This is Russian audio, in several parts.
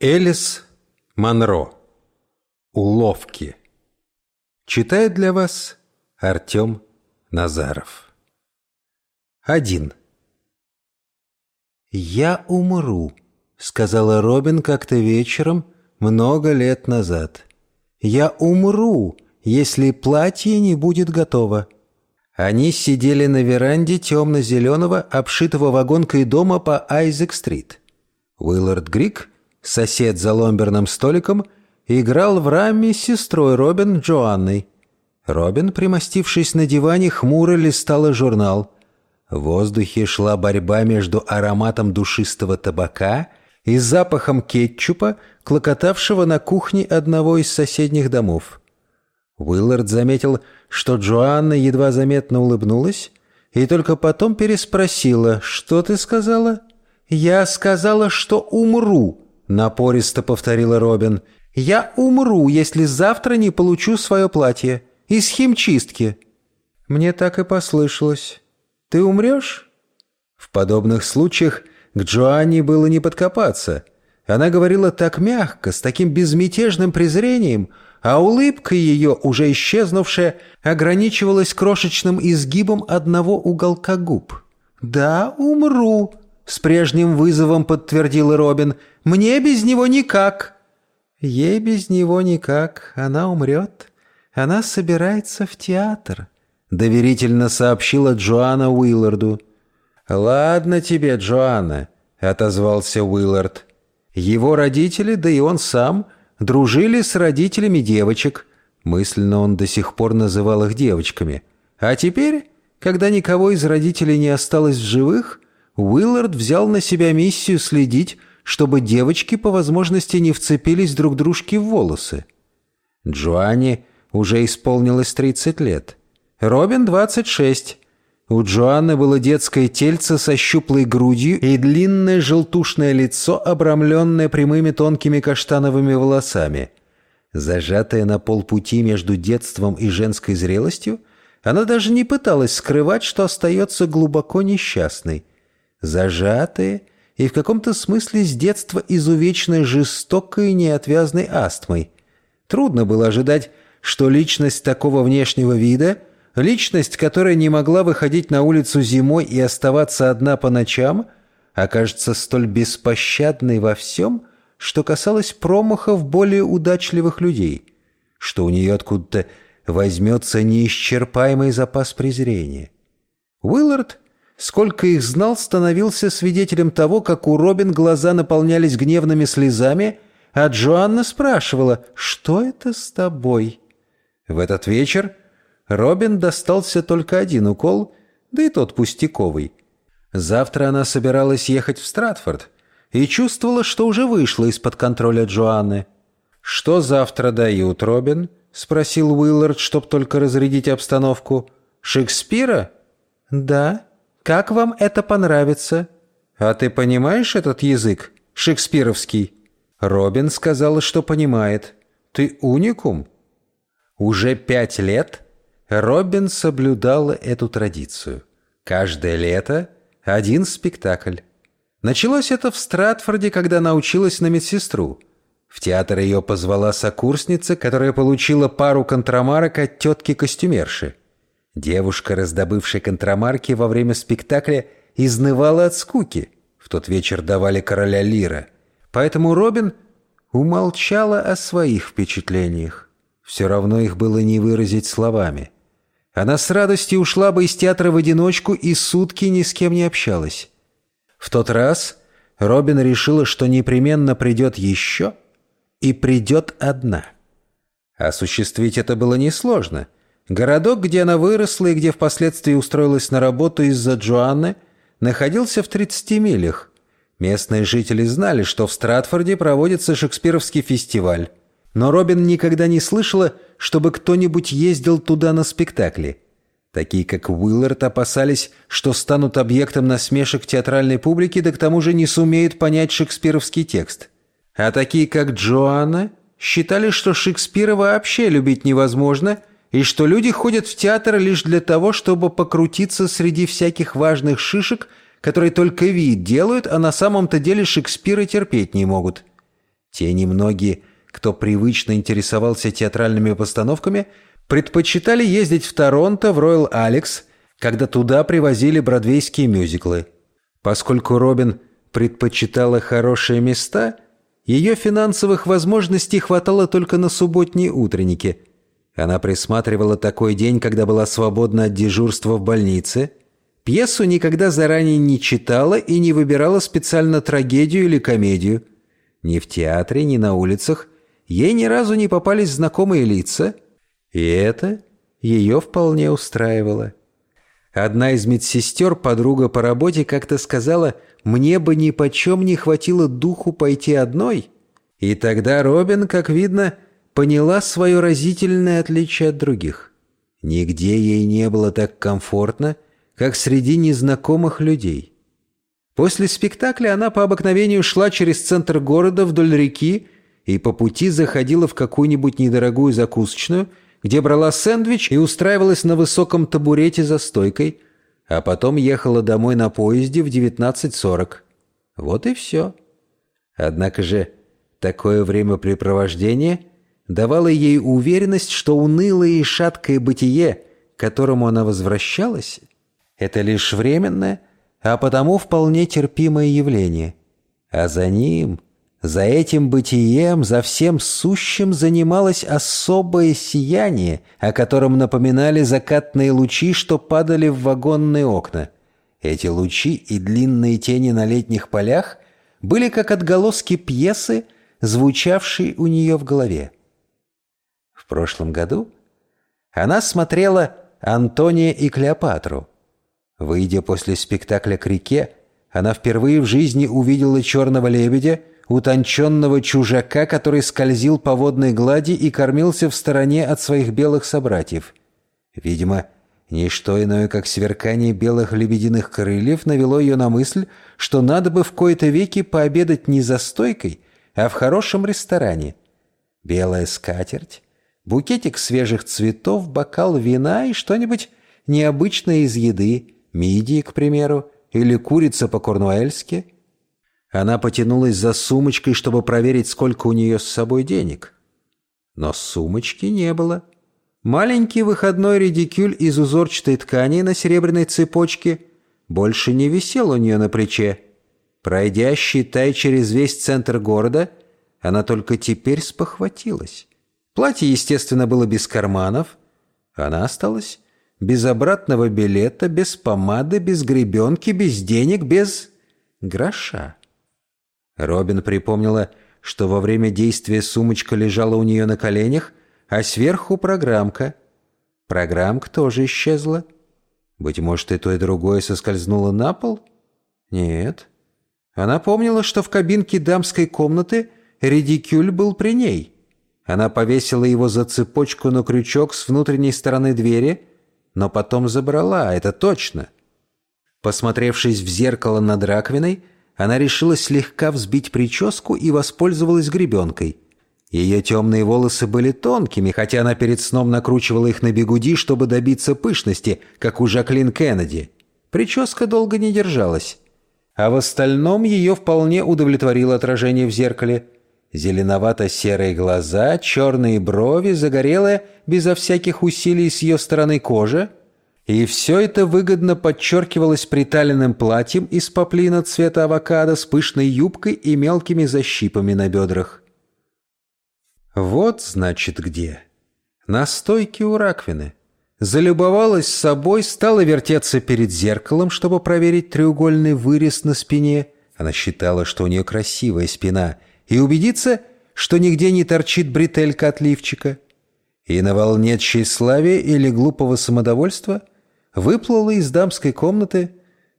Элис Монро. Уловки. Читает для вас Артем Назаров. Один. «Я умру», — сказала Робин как-то вечером много лет назад. «Я умру, если платье не будет готово». Они сидели на веранде темно-зеленого, обшитого вагонкой дома по Айзек-стрит. Уиллард Грик — Сосед за ломберным столиком играл в раме с сестрой Робин Джоанной. Робин, примостившись на диване, хмуро листала журнал. В воздухе шла борьба между ароматом душистого табака и запахом кетчупа, клокотавшего на кухне одного из соседних домов. Уиллард заметил, что Джоанна едва заметно улыбнулась, и только потом переспросила, «Что ты сказала?» «Я сказала, что умру», Напористо повторила Робин. «Я умру, если завтра не получу свое платье. Из химчистки». Мне так и послышалось. «Ты умрешь?» В подобных случаях к Джоанне было не подкопаться. Она говорила так мягко, с таким безмятежным презрением, а улыбка ее, уже исчезнувшая, ограничивалась крошечным изгибом одного уголка губ. «Да, умру», с прежним вызовом подтвердила Робин. «Мне без него никак». «Ей без него никак. Она умрет. Она собирается в театр», — доверительно сообщила Джоанна Уилларду. «Ладно тебе, Джоанна», — отозвался Уиллард. Его родители, да и он сам, дружили с родителями девочек. Мысленно он до сих пор называл их девочками. А теперь, когда никого из родителей не осталось в живых, Уиллард взял на себя миссию следить, чтобы девочки по возможности не вцепились друг дружке в волосы. Джоанне уже исполнилось 30 лет. Робин — 26. У Джоанны было детское тельце со щуплой грудью и длинное желтушное лицо, обрамленное прямыми тонкими каштановыми волосами. Зажатая на полпути между детством и женской зрелостью, она даже не пыталась скрывать, что остается глубоко несчастной зажатые и в каком-то смысле с детства изувеченной жестокой неотвязной астмой. Трудно было ожидать, что личность такого внешнего вида, личность, которая не могла выходить на улицу зимой и оставаться одна по ночам, окажется столь беспощадной во всем, что касалось промахов более удачливых людей, что у нее откуда-то возьмется неисчерпаемый запас презрения. Уиллард Сколько их знал, становился свидетелем того, как у Робин глаза наполнялись гневными слезами, а Джоанна спрашивала «Что это с тобой?». В этот вечер Робин достался только один укол, да и тот пустяковый. Завтра она собиралась ехать в Стратфорд и чувствовала, что уже вышла из-под контроля Джоанны. «Что завтра дают, Робин?» — спросил Уиллард, чтоб только разрядить обстановку. «Шекспира?» «Да», как вам это понравится? А ты понимаешь этот язык? Шекспировский?» Робин сказала, что понимает. «Ты уникум?» Уже пять лет Робин соблюдала эту традицию. Каждое лето один спектакль. Началось это в Стратфорде, когда научилась на медсестру. В театр ее позвала сокурсница, которая получила пару контрамарок от тетки-костюмерши. Девушка, раздобывшая контрамарки во время спектакля, изнывала от скуки. В тот вечер давали короля Лира. Поэтому Робин умолчала о своих впечатлениях. Все равно их было не выразить словами. Она с радостью ушла бы из театра в одиночку и сутки ни с кем не общалась. В тот раз Робин решила, что непременно придет еще, и придет одна. Осуществить это было несложно — Городок, где она выросла и где впоследствии устроилась на работу из-за Джоанны, находился в 30 милях. Местные жители знали, что в Стратфорде проводится шекспировский фестиваль. Но Робин никогда не слышала, чтобы кто-нибудь ездил туда на спектакли. Такие, как Уиллард, опасались, что станут объектом насмешек театральной публики, да к тому же не сумеют понять шекспировский текст. А такие, как Джоанна, считали, что Шекспира вообще любить невозможно – и что люди ходят в театр лишь для того, чтобы покрутиться среди всяких важных шишек, которые только вид делают, а на самом-то деле Шекспира терпеть не могут. Те немногие, кто привычно интересовался театральными постановками, предпочитали ездить в Торонто, в Роyal Алекс, когда туда привозили бродвейские мюзиклы. Поскольку Робин предпочитала хорошие места, ее финансовых возможностей хватало только на субботние утренники. Она присматривала такой день, когда была свободна от дежурства в больнице, пьесу никогда заранее не читала и не выбирала специально трагедию или комедию. Ни в театре, ни на улицах ей ни разу не попались знакомые лица, и это ее вполне устраивало. Одна из медсестер, подруга по работе, как-то сказала, «Мне бы ни почем не хватило духу пойти одной». И тогда Робин, как видно, поняла свое разительное отличие от других. Нигде ей не было так комфортно, как среди незнакомых людей. После спектакля она по обыкновению шла через центр города вдоль реки и по пути заходила в какую-нибудь недорогую закусочную – где брала сэндвич и устраивалась на высоком табурете за стойкой, а потом ехала домой на поезде в 19.40. Вот и все. Однако же такое времяпрепровождение давало ей уверенность, что унылое и шаткое бытие, к которому она возвращалась, это лишь временное, а потому вполне терпимое явление. А за ним за этим бытием, за всем сущим занималось особое сияние, о котором напоминали закатные лучи, что падали в вагонные окна. Эти лучи и длинные тени на летних полях были как отголоски пьесы, звучавшей у нее в голове. Прошлом году она смотрела «Антония и Клеопатру». Выйдя после спектакля к реке, она впервые в жизни увидела черного лебедя, утонченного чужака, который скользил по водной глади и кормился в стороне от своих белых собратьев. Видимо, ничто иное, как сверкание белых лебединых крыльев, навело ее на мысль, что надо бы в кои-то веки пообедать не за стойкой, а в хорошем ресторане. Белая скатерть, букетик свежих цветов, бокал вина и что-нибудь необычное из еды, мидии, к примеру, или курица по-корнуэльски – она потянулась за сумочкой, чтобы проверить, сколько у нее с собой денег. Но сумочки не было. Маленький выходной редикюль из узорчатой ткани на серебряной цепочке больше не висел у нее на плече. Пройдя, считай, через весь центр города, она только теперь спохватилась. Платье, естественно, было без карманов. Она осталась без обратного билета, без помады, без гребенки, без денег, без гроша. Робин припомнила, что во время действия сумочка лежала у нее на коленях, а сверху программка. Программка тоже исчезла. Быть может, и то, и другое соскользнуло на пол? Нет. Она помнила, что в кабинке дамской комнаты редикюль был при ней. Она повесила его за цепочку на крючок с внутренней стороны двери, но потом забрала, это точно. Посмотревшись в зеркало над раковиной, она решила слегка взбить прическу и воспользовалась гребенкой. Ее темные волосы были тонкими, хотя она перед сном накручивала их на бегуди, чтобы добиться пышности, как у Жаклин Кеннеди. Прическа долго не держалась. А в остальном ее вполне удовлетворило отражение в зеркале. Зеленовато-серые глаза, черные брови, загорелая, безо всяких усилий с ее стороны кожа — и все это выгодно подчеркивалось приталенным платьем из поплина цвета авокадо с пышной юбкой и мелкими защипами на бедрах. Вот, значит, где. На стойке у раковины. Залюбовалась собой, стала вертеться перед зеркалом, чтобы проверить треугольный вырез на спине. Она считала, что у нее красивая спина. И убедиться, что нигде не торчит бретелька от лифчика. И на волне тщеславия или глупого самодовольства – выплыла из дамской комнаты,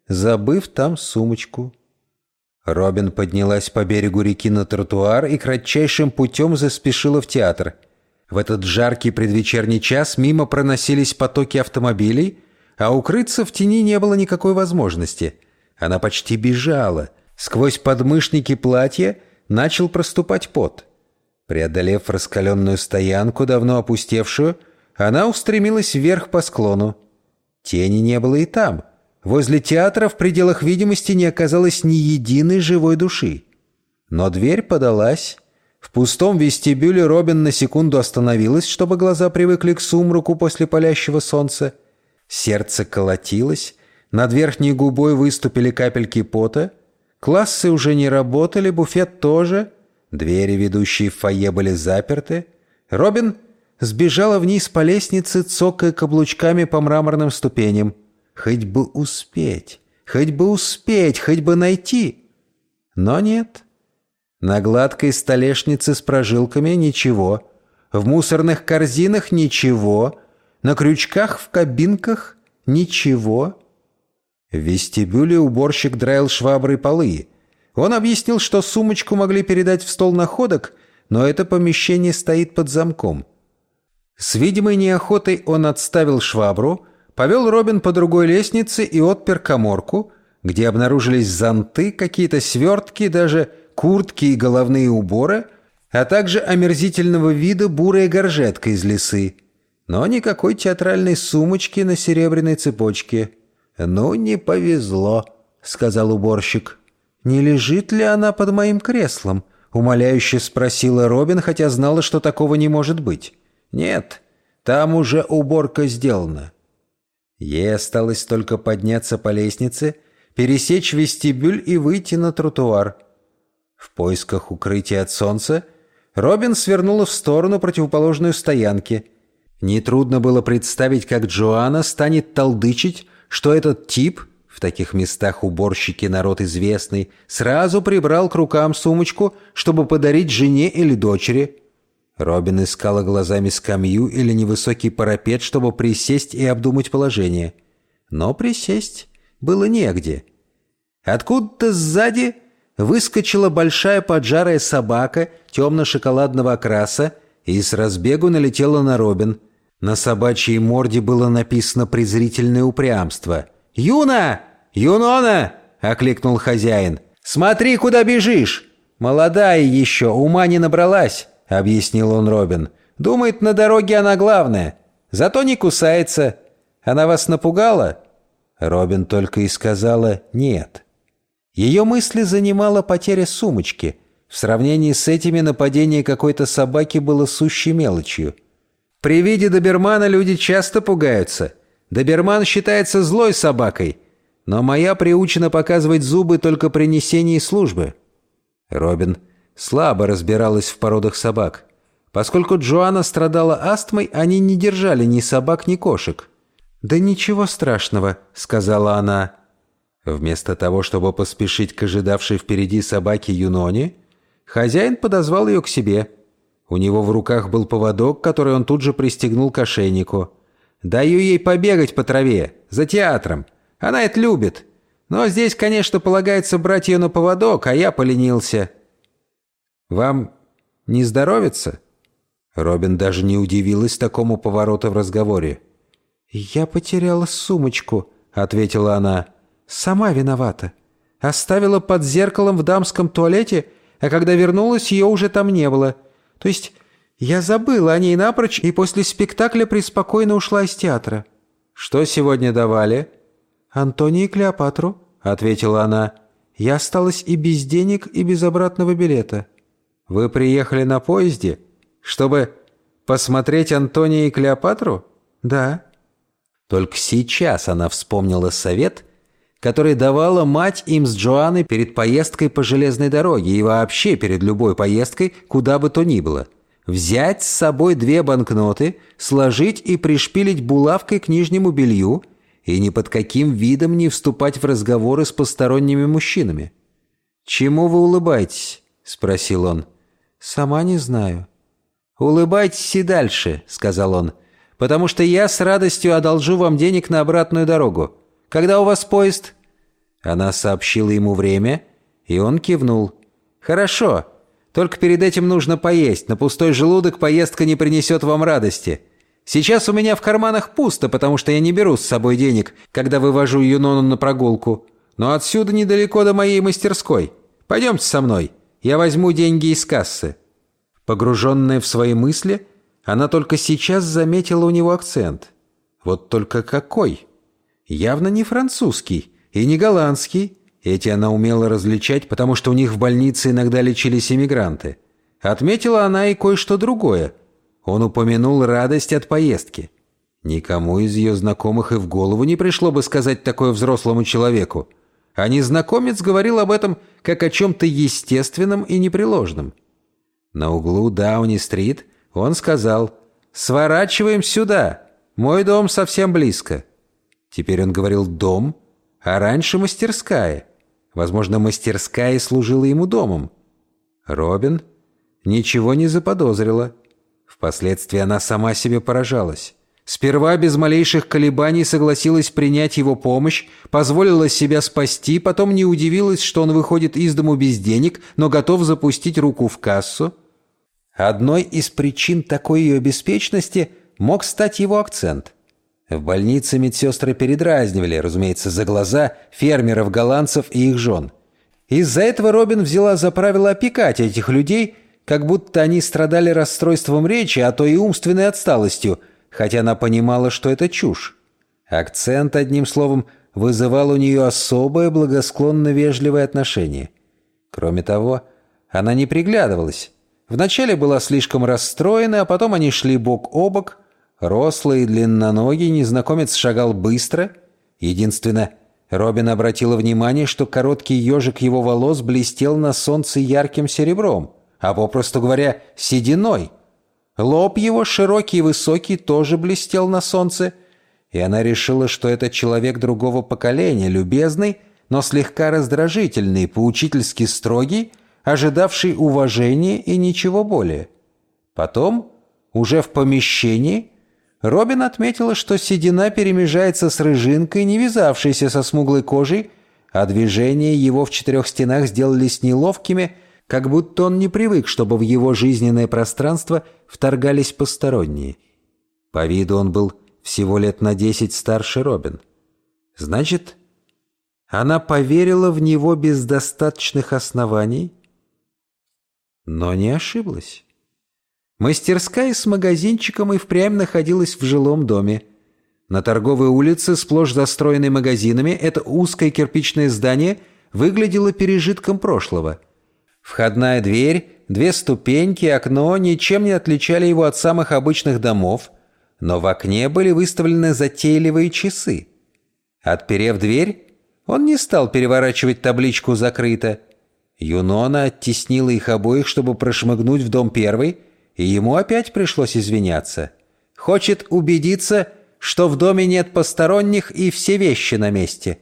забыв там сумочку. Робин поднялась по берегу реки на тротуар и кратчайшим путем заспешила в театр. В этот жаркий предвечерний час мимо проносились потоки автомобилей, а укрыться в тени не было никакой возможности. Она почти бежала. Сквозь подмышники платья начал проступать пот. Преодолев раскаленную стоянку, давно опустевшую, она устремилась вверх по склону. Тени не было и там. Возле театра в пределах видимости не оказалось ни единой живой души. Но дверь подалась, В пустом вестибюле Робин на секунду остановилась, чтобы глаза привыкли к сумраку после палящего солнца. Сердце колотилось, над верхней губой выступили капельки пота. Классы уже не работали, буфет тоже. Двери, ведущие в фойе, были заперты. Робин сбежала вниз по лестнице, цокая каблучками по мраморным ступеням. Хоть бы успеть, хоть бы успеть, хоть бы найти. Но нет. На гладкой столешнице с прожилками ничего. В мусорных корзинах ничего. На крючках в кабинках ничего. В вестибюле уборщик драил шваброй полы. Он объяснил, что сумочку могли передать в стол находок, но это помещение стоит под замком. С видимой неохотой он отставил швабру, повел Робин по другой лестнице и отпер коморку, где обнаружились зонты, какие-то свертки, даже куртки и головные уборы, а также омерзительного вида бурая горжетка из лисы. Но никакой театральной сумочки на серебряной цепочке. «Ну, не повезло», — сказал уборщик. «Не лежит ли она под моим креслом?» — умоляюще спросила Робин, хотя знала, что такого не может быть. «Нет, там уже уборка сделана». Ей осталось только подняться по лестнице, пересечь вестибюль и выйти на тротуар. В поисках укрытия от солнца Робин свернула в сторону противоположной стоянки. Нетрудно было представить, как Джоанна станет толдычить, что этот тип, в таких местах уборщики народ известный, сразу прибрал к рукам сумочку, чтобы подарить жене или дочери. Робин искала глазами скамью или невысокий парапет, чтобы присесть и обдумать положение. Но присесть было негде. Откуда-то сзади выскочила большая поджарая собака темно-шоколадного окраса и с разбегу налетела на Робин. На собачьей морде было написано презрительное упрямство. «Юна! Юнона!» — окликнул хозяин. «Смотри, куда бежишь! Молодая еще, ума не набралась!» — объяснил он Робин. «Думает, на дороге она главная. Зато не кусается. Она вас напугала?» Робин только и сказала «нет». Ее мысли занимала потеря сумочки. В сравнении с этими нападение какой-то собаки было сущей мелочью. При виде добермана люди часто пугаются. Доберман считается злой собакой, но моя приучена показывать зубы только при несении службы. Робин слабо разбиралась в породах собак. Поскольку Джоанна страдала астмой, они не держали ни собак, ни кошек. «Да ничего страшного», — сказала она. Вместо того, чтобы поспешить к ожидавшей впереди собаке Юноне, хозяин подозвал ее к себе. У него в руках был поводок, который он тут же пристегнул к ошейнику. «Даю ей побегать по траве, за театром. Она это любит. Но здесь, конечно, полагается брать ее на поводок, а я поленился». «Вам не здоровится?» Робин даже не удивилась такому повороту в разговоре. «Я потеряла сумочку», — ответила она. «Сама виновата. Оставила под зеркалом в дамском туалете, а когда вернулась, ее уже там не было. То есть я забыла о ней напрочь и после спектакля преспокойно ушла из театра». «Что сегодня давали?» «Антония и Клеопатру», — ответила она. «Я осталась и без денег, и без обратного билета». «Вы приехали на поезде, чтобы посмотреть Антония и Клеопатру?» «Да». Только сейчас она вспомнила совет, который давала мать им с Джоанной перед поездкой по железной дороге и вообще перед любой поездкой, куда бы то ни было. Взять с собой две банкноты, сложить и пришпилить булавкой к нижнему белью и ни под каким видом не вступать в разговоры с посторонними мужчинами. «Чему вы улыбаетесь?» – спросил он. «Сама не знаю». «Улыбайтесь и дальше», – сказал он потому что я с радостью одолжу вам денег на обратную дорогу. Когда у вас поезд?» Она сообщила ему время, и он кивнул. «Хорошо, только перед этим нужно поесть. На пустой желудок поездка не принесет вам радости. Сейчас у меня в карманах пусто, потому что я не беру с собой денег, когда вывожу Юнону на прогулку. Но отсюда недалеко до моей мастерской. Пойдемте со мной, я возьму деньги из кассы». Погруженная в свои мысли, она только сейчас заметила у него акцент. Вот только какой? Явно не французский и не голландский. Эти она умела различать, потому что у них в больнице иногда лечились иммигранты. отметила она и кое-что другое. Он упомянул радость от поездки. Никому из ее знакомых и в голову не пришло бы сказать такое взрослому человеку. А незнакомец говорил об этом как о чем-то естественном и непреложном. На углу Дауни-стрит он сказал «Сворачиваем сюда, мой дом совсем близко». Теперь он говорил «дом», а раньше «мастерская». Возможно, мастерская служила ему домом. Робин ничего не заподозрила. Впоследствии она сама себе поражалась. Сперва без малейших колебаний согласилась принять его помощь, позволила себя спасти, потом не удивилась, что он выходит из дому без денег, но готов запустить руку в кассу. Одной из причин такой ее беспечности мог стать его акцент. В больнице медсестры передразнивали, разумеется, за глаза фермеров-голландцев и их жен. Из-за этого Робин взяла за правило опекать этих людей, как будто они страдали расстройством речи, а то и умственной отсталостью – хотя она понимала, что это чушь. Акцент, одним словом, вызывал у нее особое благосклонно вежливое отношение. Кроме того, она не приглядывалась. Вначале была слишком расстроена, а потом они шли бок о бок. Рослый и длинноногий незнакомец шагал быстро. Единственное, Робин обратила внимание, что короткий ежик его волос блестел на солнце ярким серебром, а, попросту говоря, сединой – Лоб его, широкий и высокий, тоже блестел на солнце, и она решила, что это человек другого поколения, любезный, но слегка раздражительный, поучительски строгий, ожидавший уважения и ничего более. Потом, уже в помещении, Робин отметила, что седина перемежается с рыжинкой, не вязавшейся со смуглой кожей, а движения его в четырех стенах сделались неловкими – как будто он не привык, чтобы в его жизненное пространство вторгались посторонние. По виду он был всего лет на десять старше Робин. Значит, она поверила в него без достаточных оснований, но не ошиблась. Мастерская с магазинчиком и впрямь находилась в жилом доме. На торговой улице, сплошь застроенной магазинами, это узкое кирпичное здание выглядело пережитком прошлого – Входная дверь, две ступеньки, окно ничем не отличали его от самых обычных домов, но в окне были выставлены затейливые часы. Отперев дверь, он не стал переворачивать табличку «Закрыто». Юнона оттеснила их обоих, чтобы прошмыгнуть в дом первый, и ему опять пришлось извиняться. Хочет убедиться, что в доме нет посторонних и все вещи на месте.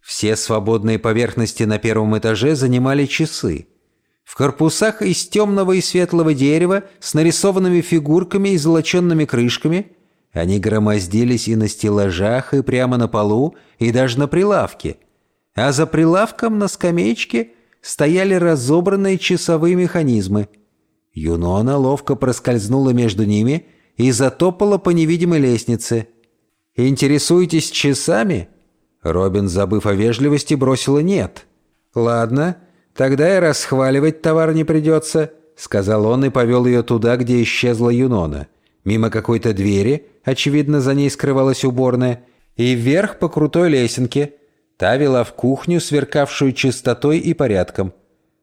Все свободные поверхности на первом этаже занимали часы. В корпусах из темного и светлого дерева с нарисованными фигурками и золоченными крышками они громоздились и на стеллажах, и прямо на полу, и даже на прилавке. А за прилавком на скамеечке стояли разобранные часовые механизмы. Юнона ловко проскользнула между ними и затопала по невидимой лестнице. «Интересуетесь часами?» Робин, забыв о вежливости, бросила «нет». «Ладно». «Тогда и расхваливать товар не придется», — сказал он и повел ее туда, где исчезла Юнона. Мимо какой-то двери, очевидно, за ней скрывалась уборная, и вверх по крутой лесенке. Та вела в кухню, сверкавшую чистотой и порядком.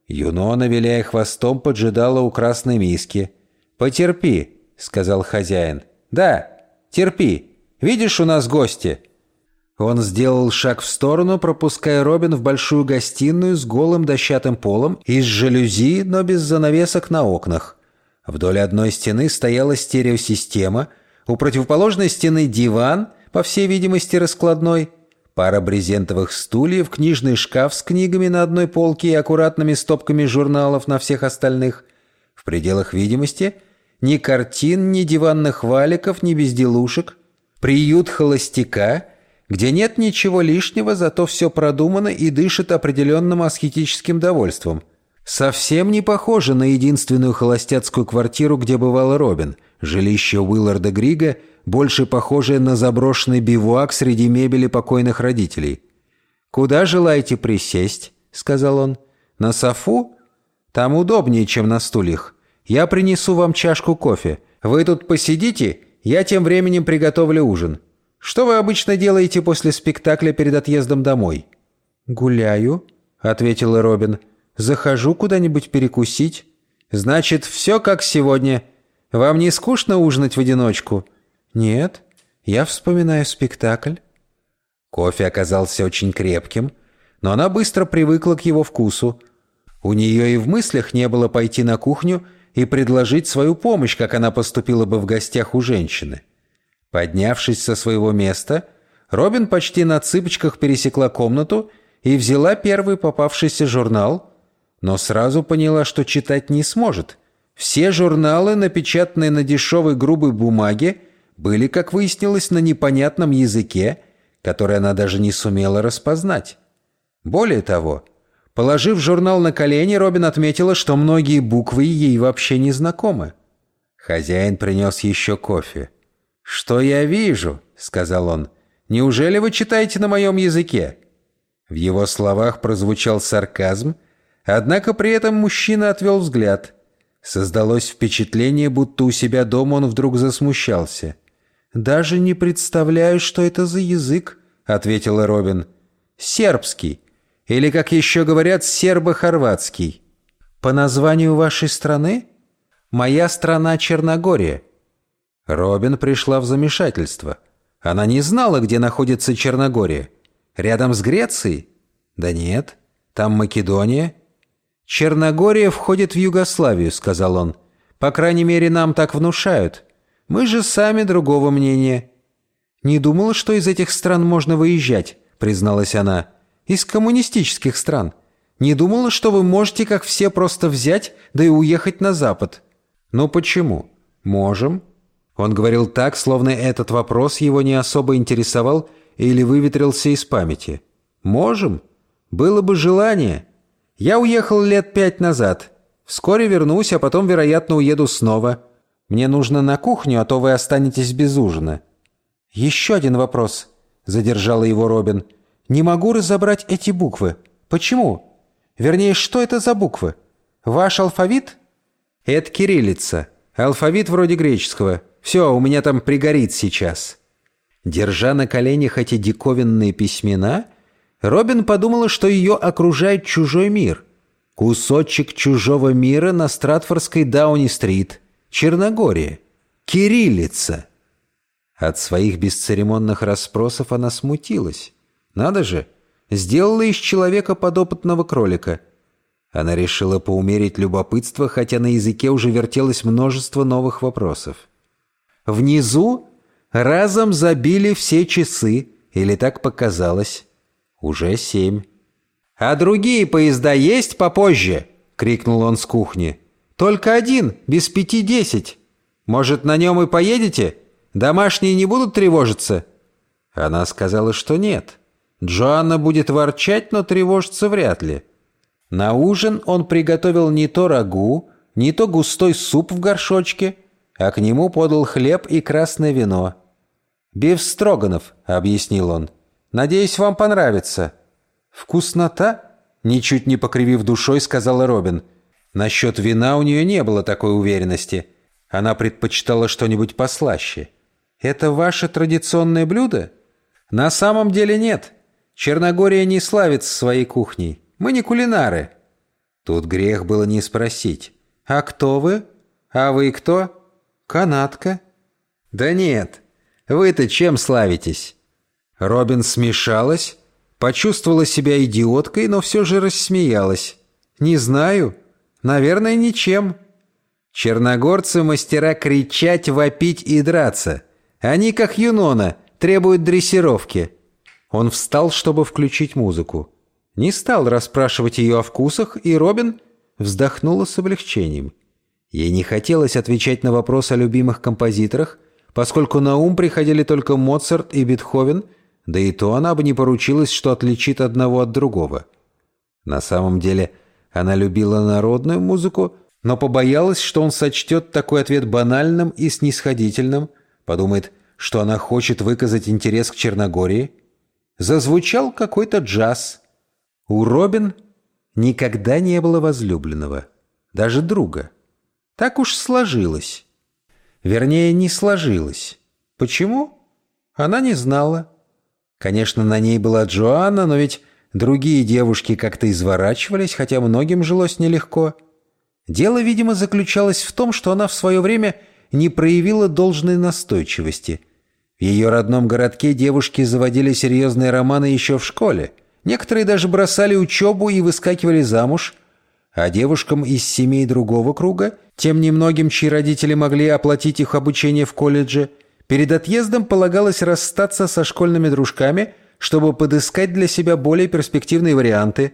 Юнона, виляя хвостом, поджидала у красной миски. «Потерпи», — сказал хозяин. «Да, терпи. Видишь, у нас гости». Он сделал шаг в сторону, пропуская Робин в большую гостиную с голым дощатым полом и с жалюзи, но без занавесок на окнах. Вдоль одной стены стояла стереосистема, у противоположной стены диван, по всей видимости раскладной, пара брезентовых стульев, книжный шкаф с книгами на одной полке и аккуратными стопками журналов на всех остальных. В пределах видимости ни картин, ни диванных валиков, ни безделушек. Приют холостяка — где нет ничего лишнего, зато все продумано и дышит определенным аскетическим довольством. Совсем не похоже на единственную холостяцкую квартиру, где бывала Робин. Жилище Уилларда Грига больше похожее на заброшенный бивуак среди мебели покойных родителей. «Куда желаете присесть?» — сказал он. «На софу? Там удобнее, чем на стульях. Я принесу вам чашку кофе. Вы тут посидите, я тем временем приготовлю ужин. Что вы обычно делаете после спектакля перед отъездом домой?» «Гуляю», — ответила Робин. «Захожу куда-нибудь перекусить. «Значит, все как сегодня. Вам не скучно ужинать в одиночку?» «Нет, я вспоминаю спектакль». Кофе оказался очень крепким, но она быстро привыкла к его вкусу. У нее и в мыслях не было пойти на кухню и предложить свою помощь, как она поступила бы в гостях у женщины. Поднявшись со своего места, Робин почти на цыпочках пересекла комнату и взяла первый попавшийся журнал, но сразу поняла, что читать не сможет. Все журналы, напечатанные на дешевой грубой бумаге, были, как выяснилось, на непонятном языке, который она даже не сумела распознать. Более того, положив журнал на колени, Робин отметила, что многие буквы ей вообще не знакомы. Хозяин принес еще кофе. «Что я вижу?» — сказал он. «Неужели вы читаете на моем языке?» В его словах прозвучал сарказм, однако при этом мужчина отвел взгляд. Создалось впечатление, будто у себя дома он вдруг засмущался. «Даже не представляю, что это за язык», — ответила Робин. «Сербский. Или, как еще говорят, сербо-хорватский. По названию вашей страны? Моя страна Черногория». Робин пришла в замешательство. Она не знала, где находится Черногория. Рядом с Грецией? Да нет, там Македония. «Черногория входит в Югославию», — сказал он. «По крайней мере, нам так внушают. Мы же сами другого мнения». «Не думала, что из этих стран можно выезжать», — призналась она. «Из коммунистических стран. Не думала, что вы можете, как все, просто взять, да и уехать на Запад». «Ну почему?» «Можем». Он говорил так, словно этот вопрос его не особо интересовал или выветрился из памяти. «Можем. Было бы желание. Я уехал лет пять назад. Вскоре вернусь, а потом, вероятно, уеду снова. Мне нужно на кухню, а то вы останетесь без ужина». «Еще один вопрос», — задержала его Робин. «Не могу разобрать эти буквы. Почему? Вернее, что это за буквы? Ваш алфавит?» «Это кириллица. Алфавит вроде греческого. Все, у меня там пригорит сейчас». Держа на коленях эти диковинные письмена, Робин подумала, что ее окружает чужой мир. Кусочек чужого мира на Стратфордской Дауни-стрит, Черногория, кириллица. От своих бесцеремонных расспросов она смутилась. Надо же, сделала из человека подопытного кролика. Она решила поумерить любопытство, хотя на языке уже вертелось множество новых вопросов. Внизу разом забили все часы, или так показалось. Уже семь. «А другие поезда есть попозже?» — крикнул он с кухни. «Только один, без пяти десять. Может, на нем и поедете? Домашние не будут тревожиться?» Она сказала, что нет. Джоанна будет ворчать, но тревожиться вряд ли. На ужин он приготовил не то рагу, не то густой суп в горшочке — а к нему подал хлеб и красное вино. «Биф Строганов», — объяснил он. «Надеюсь, вам понравится». «Вкуснота?» — ничуть не покривив душой, сказала Робин. Насчет вина у нее не было такой уверенности. Она предпочитала что-нибудь послаще. «Это ваше традиционное блюдо?» «На самом деле нет. Черногория не славится своей кухней. Мы не кулинары». Тут грех было не спросить. «А кто вы? А вы кто?» «Канатка?» «Да нет. Вы-то чем славитесь?» Робин смешалась, почувствовала себя идиоткой, но все же рассмеялась. «Не знаю. Наверное, ничем». Черногорцы — мастера кричать, вопить и драться. Они, как Юнона, требуют дрессировки. Он встал, чтобы включить музыку. Не стал расспрашивать ее о вкусах, и Робин вздохнула с облегчением. Ей не хотелось отвечать на вопрос о любимых композиторах, поскольку на ум приходили только Моцарт и Бетховен, да и то она бы не поручилась, что отличит одного от другого. На самом деле она любила народную музыку, но побоялась, что он сочтет такой ответ банальным и снисходительным, подумает, что она хочет выказать интерес к Черногории. Зазвучал какой-то джаз. У Робин никогда не было возлюбленного, даже друга. Так уж сложилось. Вернее, не сложилось. Почему? Она не знала. Конечно, на ней была Джоанна, но ведь другие девушки как-то изворачивались, хотя многим жилось нелегко. Дело, видимо, заключалось в том, что она в свое время не проявила должной настойчивости. В ее родном городке девушки заводили серьезные романы еще в школе. Некоторые даже бросали учебу и выскакивали замуж. А девушкам из семей другого круга, тем немногим, чьи родители могли оплатить их обучение в колледже, перед отъездом полагалось расстаться со школьными дружками, чтобы подыскать для себя более перспективные варианты.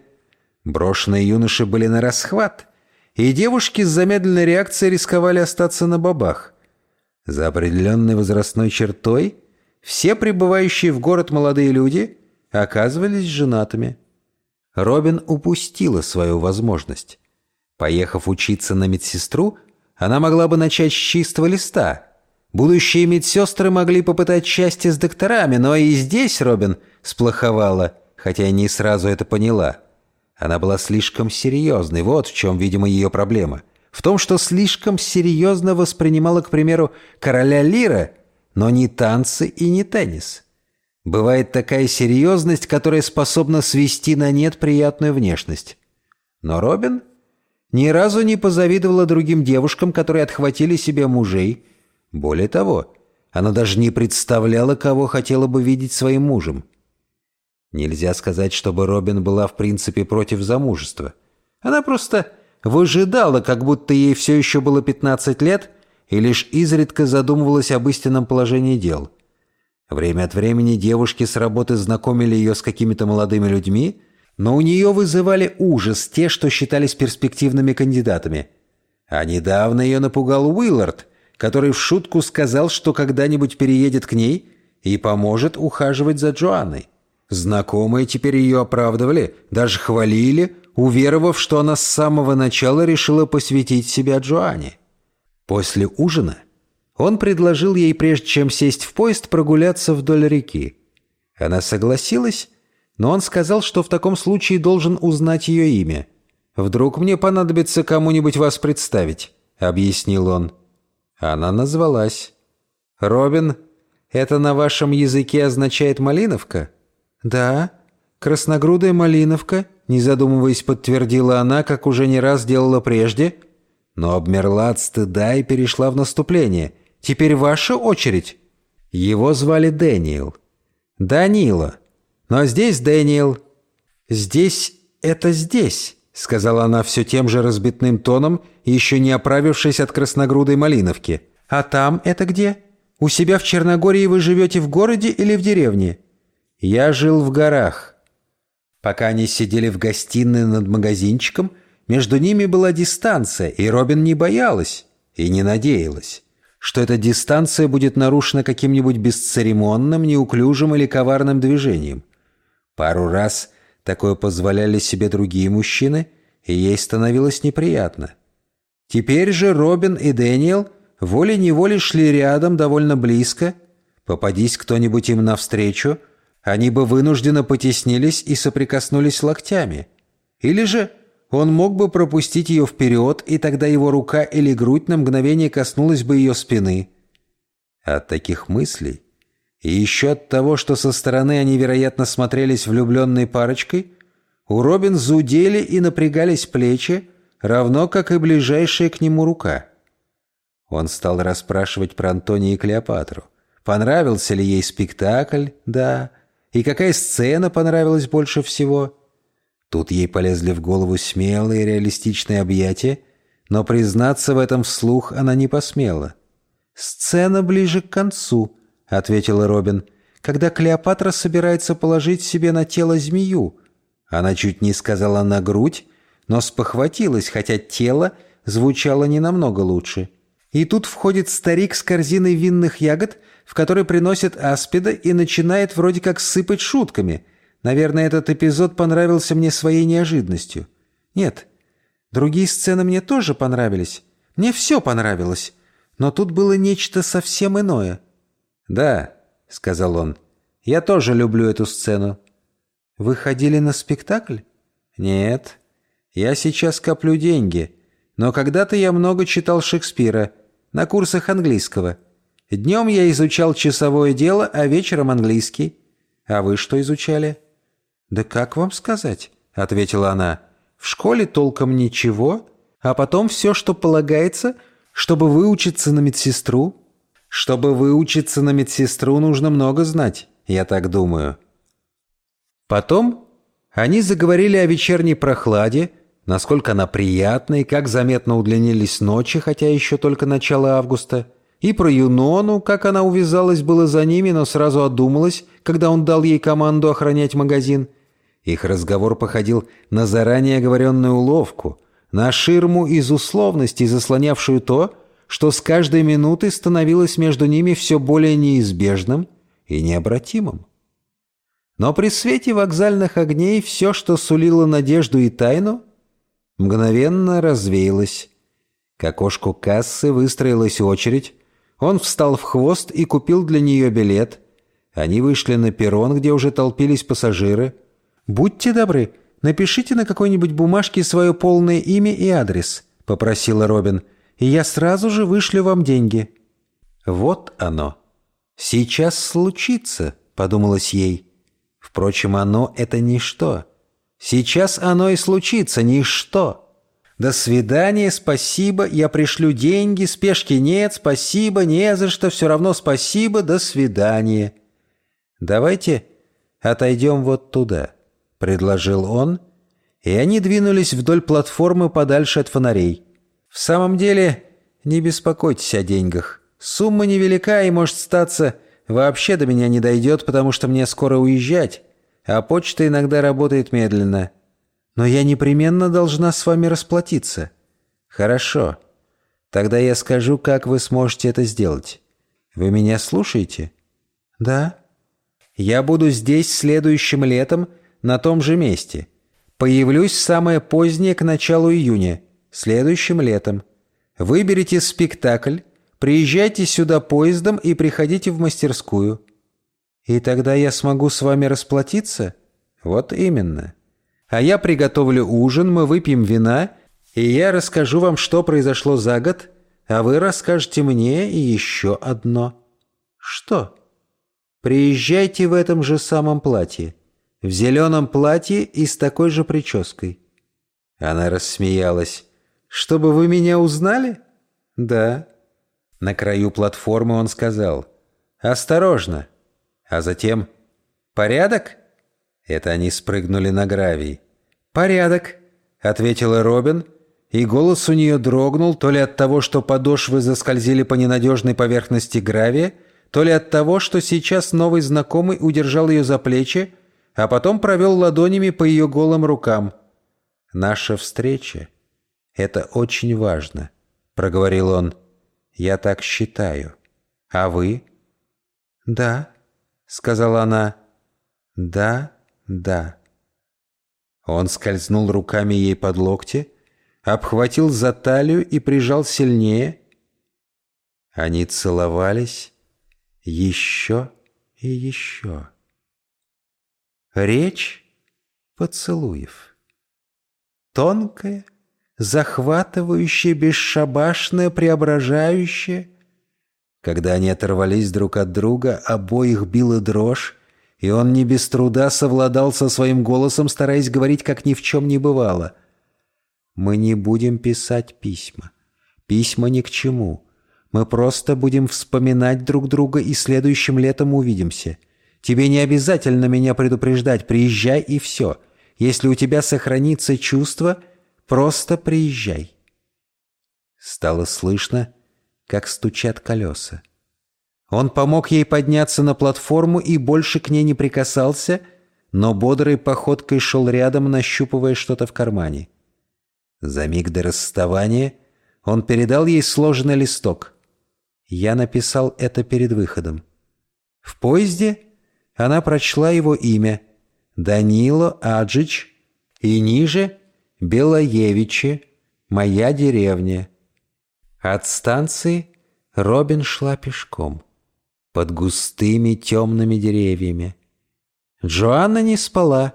Брошенные юноши были на расхват – и девушки с замедленной реакцией рисковали остаться на бабах. За определенной возрастной чертой все прибывающие в город молодые люди оказывались женатыми. Робин упустила свою возможность. Поехав учиться на медсестру, она могла бы начать с чистого листа. Будущие медсестры могли попытать счастье с докторами, но и здесь Робин сплоховала, хотя и не сразу это поняла. Она была слишком серьезной, вот в чем, видимо, ее проблема. В том, что слишком серьезно воспринимала, к примеру, короля Лира, но не танцы и не теннис. Бывает такая серьезность, которая способна свести на нет приятную внешность. Но Робин ни разу не позавидовала другим девушкам, которые отхватили себе мужей. Более того, она даже не представляла, кого хотела бы видеть своим мужем. Нельзя сказать, чтобы Робин была в принципе против замужества. Она просто выжидала, как будто ей все еще было 15 лет, и лишь изредка задумывалась об истинном положении дел. Время от времени девушки с работы знакомили ее с какими-то молодыми людьми, но у нее вызывали ужас те, что считались перспективными кандидатами. А недавно ее напугал Уиллард, который в шутку сказал, что когда-нибудь переедет к ней и поможет ухаживать за Джоанной. Знакомые теперь ее оправдывали, даже хвалили, уверовав, что она с самого начала решила посвятить себя Джоанне. После ужина он предложил ей, прежде чем сесть в поезд, прогуляться вдоль реки. Она согласилась, но он сказал, что в таком случае должен узнать ее имя. «Вдруг мне понадобится кому-нибудь вас представить», — объяснил он. Она назвалась. «Робин, это на вашем языке означает «малиновка»?» «Да, красногрудая малиновка», — не задумываясь, подтвердила она, как уже не раз делала прежде, но обмерла от стыда и перешла в наступление. «Теперь ваша очередь». Его звали Дэниел. «Данила. Но здесь Дэниел». «Здесь — это здесь», — сказала она все тем же разбитным тоном, еще не оправившись от красногрудой малиновки. «А там это где? У себя в Черногории вы живете в городе или в деревне?» Я жил в горах. Пока они сидели в гостиной над магазинчиком, между ними была дистанция, и Робин не боялась и не надеялась, что эта дистанция будет нарушена каким-нибудь бесцеремонным, неуклюжим или коварным движением. Пару раз такое позволяли себе другие мужчины, и ей становилось неприятно. Теперь же Робин и Дэниел волей-неволей шли рядом довольно близко. Попадись кто-нибудь им навстречу — они бы вынужденно потеснились и соприкоснулись локтями. Или же он мог бы пропустить ее вперед, и тогда его рука или грудь на мгновение коснулась бы ее спины. От таких мыслей, и еще от того, что со стороны они, вероятно, смотрелись влюбленной парочкой, у Робин зудели и напрягались плечи, равно как и ближайшая к нему рука. Он стал расспрашивать про Антония и Клеопатру. Понравился ли ей спектакль? Да. И какая сцена понравилась больше всего? Тут ей полезли в голову смелые реалистичные объятия, но признаться в этом вслух она не посмела. «Сцена ближе к концу», — ответила Робин, «когда Клеопатра собирается положить себе на тело змею». Она чуть не сказала «на грудь», но спохватилась, хотя тело звучало не намного лучше. И тут входит старик с корзиной винных ягод, в которой приносит аспида и начинает вроде как сыпать шутками. Наверное, этот эпизод понравился мне своей неожиданностью. Нет, другие сцены мне тоже понравились. Мне все понравилось. Но тут было нечто совсем иное. «Да», — сказал он, — «я тоже люблю эту сцену». «Вы ходили на спектакль?» «Нет. Я сейчас коплю деньги. Но когда-то я много читал Шекспира на курсах английского. Днем я изучал часовое дело, а вечером английский. А вы что изучали?» «Да как вам сказать?» — ответила она. «В школе толком ничего. а потом все, что полагается, чтобы выучиться на медсестру. Чтобы выучиться на медсестру, нужно много знать, я так думаю. Потом они заговорили о вечерней прохладе, насколько она приятна и как заметно удлинились ночи, хотя еще только начало августа, и про Юнону, как она увязалась было за ними, но сразу одумалась, когда он дал ей команду охранять магазин. Их разговор походил на заранее оговоренную уловку, на ширму из условностей, заслонявшую то, что с каждой минутой становилось между ними все более неизбежным и необратимым. Но при свете вокзальных огней все, что сулило надежду и тайну, мгновенно развеялось. К окошку кассы выстроилась очередь. Он встал в хвост и купил для нее билет. Они вышли на перрон, где уже толпились пассажиры. «Будьте добры, напишите на какой-нибудь бумажке свое полное имя и адрес», — попросила Робин, «и я сразу же вышлю вам деньги». «Вот оно. Сейчас случится», — подумалось ей. Впрочем, оно — это ничто. Сейчас оно и случится, ничто. До свидания, спасибо, я пришлю деньги, спешки нет, спасибо, не за что, все равно спасибо, до свидания. Давайте отойдем вот туда, предложил он, и они двинулись вдоль платформы подальше от фонарей. В самом деле, не беспокойтесь о деньгах. Сумма невелика и может статься вообще до меня не дойдет, потому что мне скоро уезжать, а почта иногда работает медленно. Но я непременно должна с вами расплатиться. Хорошо. Тогда я скажу, как вы сможете это сделать. Вы меня слушаете? Да. Я буду здесь следующим летом на том же месте. Появлюсь самое позднее к началу июня, следующим летом. Выберите спектакль, Приезжайте сюда поездом и приходите в мастерскую. И тогда я смогу с вами расплатиться? Вот именно. А я приготовлю ужин, мы выпьем вина, и я расскажу вам, что произошло за год, а вы расскажете мне еще одно. Что? Приезжайте в этом же самом платье. В зеленом платье и с такой же прической. Она рассмеялась. «Чтобы вы меня узнали?» «Да». На краю платформы он сказал «Осторожно!» А затем «Порядок?» Это они спрыгнули на гравий. «Порядок», — ответила Робин, и голос у нее дрогнул то ли от того, что подошвы заскользили по ненадежной поверхности гравия, то ли от того, что сейчас новый знакомый удержал ее за плечи, а потом провел ладонями по ее голым рукам. «Наша встреча — это очень важно», — проговорил он. Я так считаю. А вы? Да, сказала она. Да, да. Он скользнул руками ей под локти, обхватил за талию и прижал сильнее. Они целовались еще и еще. Речь поцелуев. Тонкая, захватывающее, бесшабашное, преображающее. Когда они оторвались друг от друга, обоих била дрожь, и он не без труда совладал со своим голосом, стараясь говорить, как ни в чем не бывало. «Мы не будем писать письма. Письма ни к чему. Мы просто будем вспоминать друг друга и следующим летом увидимся. Тебе не обязательно меня предупреждать, приезжай и все. Если у тебя сохранится чувство, Просто приезжай. Стало слышно, как стучат колеса. Он помог ей подняться на платформу и больше к ней не прикасался, но бодрой походкой шел рядом, нащупывая что-то в кармане. За миг до расставания он передал ей сложенный листок. Я написал это перед выходом. В поезде она прочла его имя — Данило Аджич, и ниже Белоевичи, моя деревня. От станции Робин шла пешком под густыми темными деревьями. Джоанна не спала,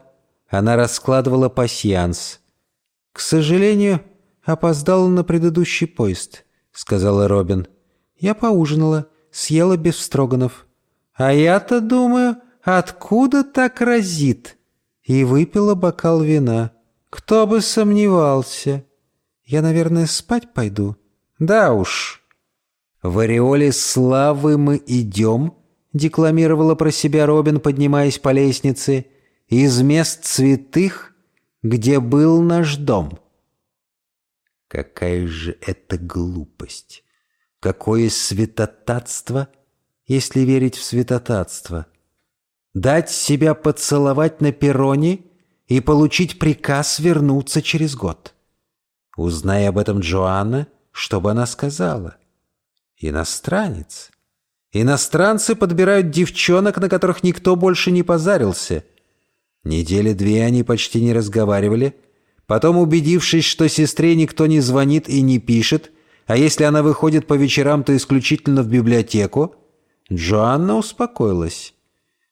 она раскладывала пасьянс. «К сожалению, опоздала на предыдущий поезд», — сказала Робин. «Я поужинала, съела без строганов. А я-то думаю, откуда так разит?» И выпила бокал вина. Кто бы сомневался. Я, наверное, спать пойду. Да уж. В ореоле славы мы идем, декламировала про себя Робин, поднимаясь по лестнице, из мест святых, где был наш дом. Какая же это глупость! Какое святотатство, если верить в святотатство! Дать себя поцеловать на перроне и получить приказ вернуться через год. Узнай об этом Джоанна, что бы она сказала? Иностранец. Иностранцы подбирают девчонок, на которых никто больше не позарился. Недели две они почти не разговаривали, Потом, убедившись, что сестре никто не звонит и не пишет, а если она выходит по вечерам, то исключительно в библиотеку, Джоанна успокоилась.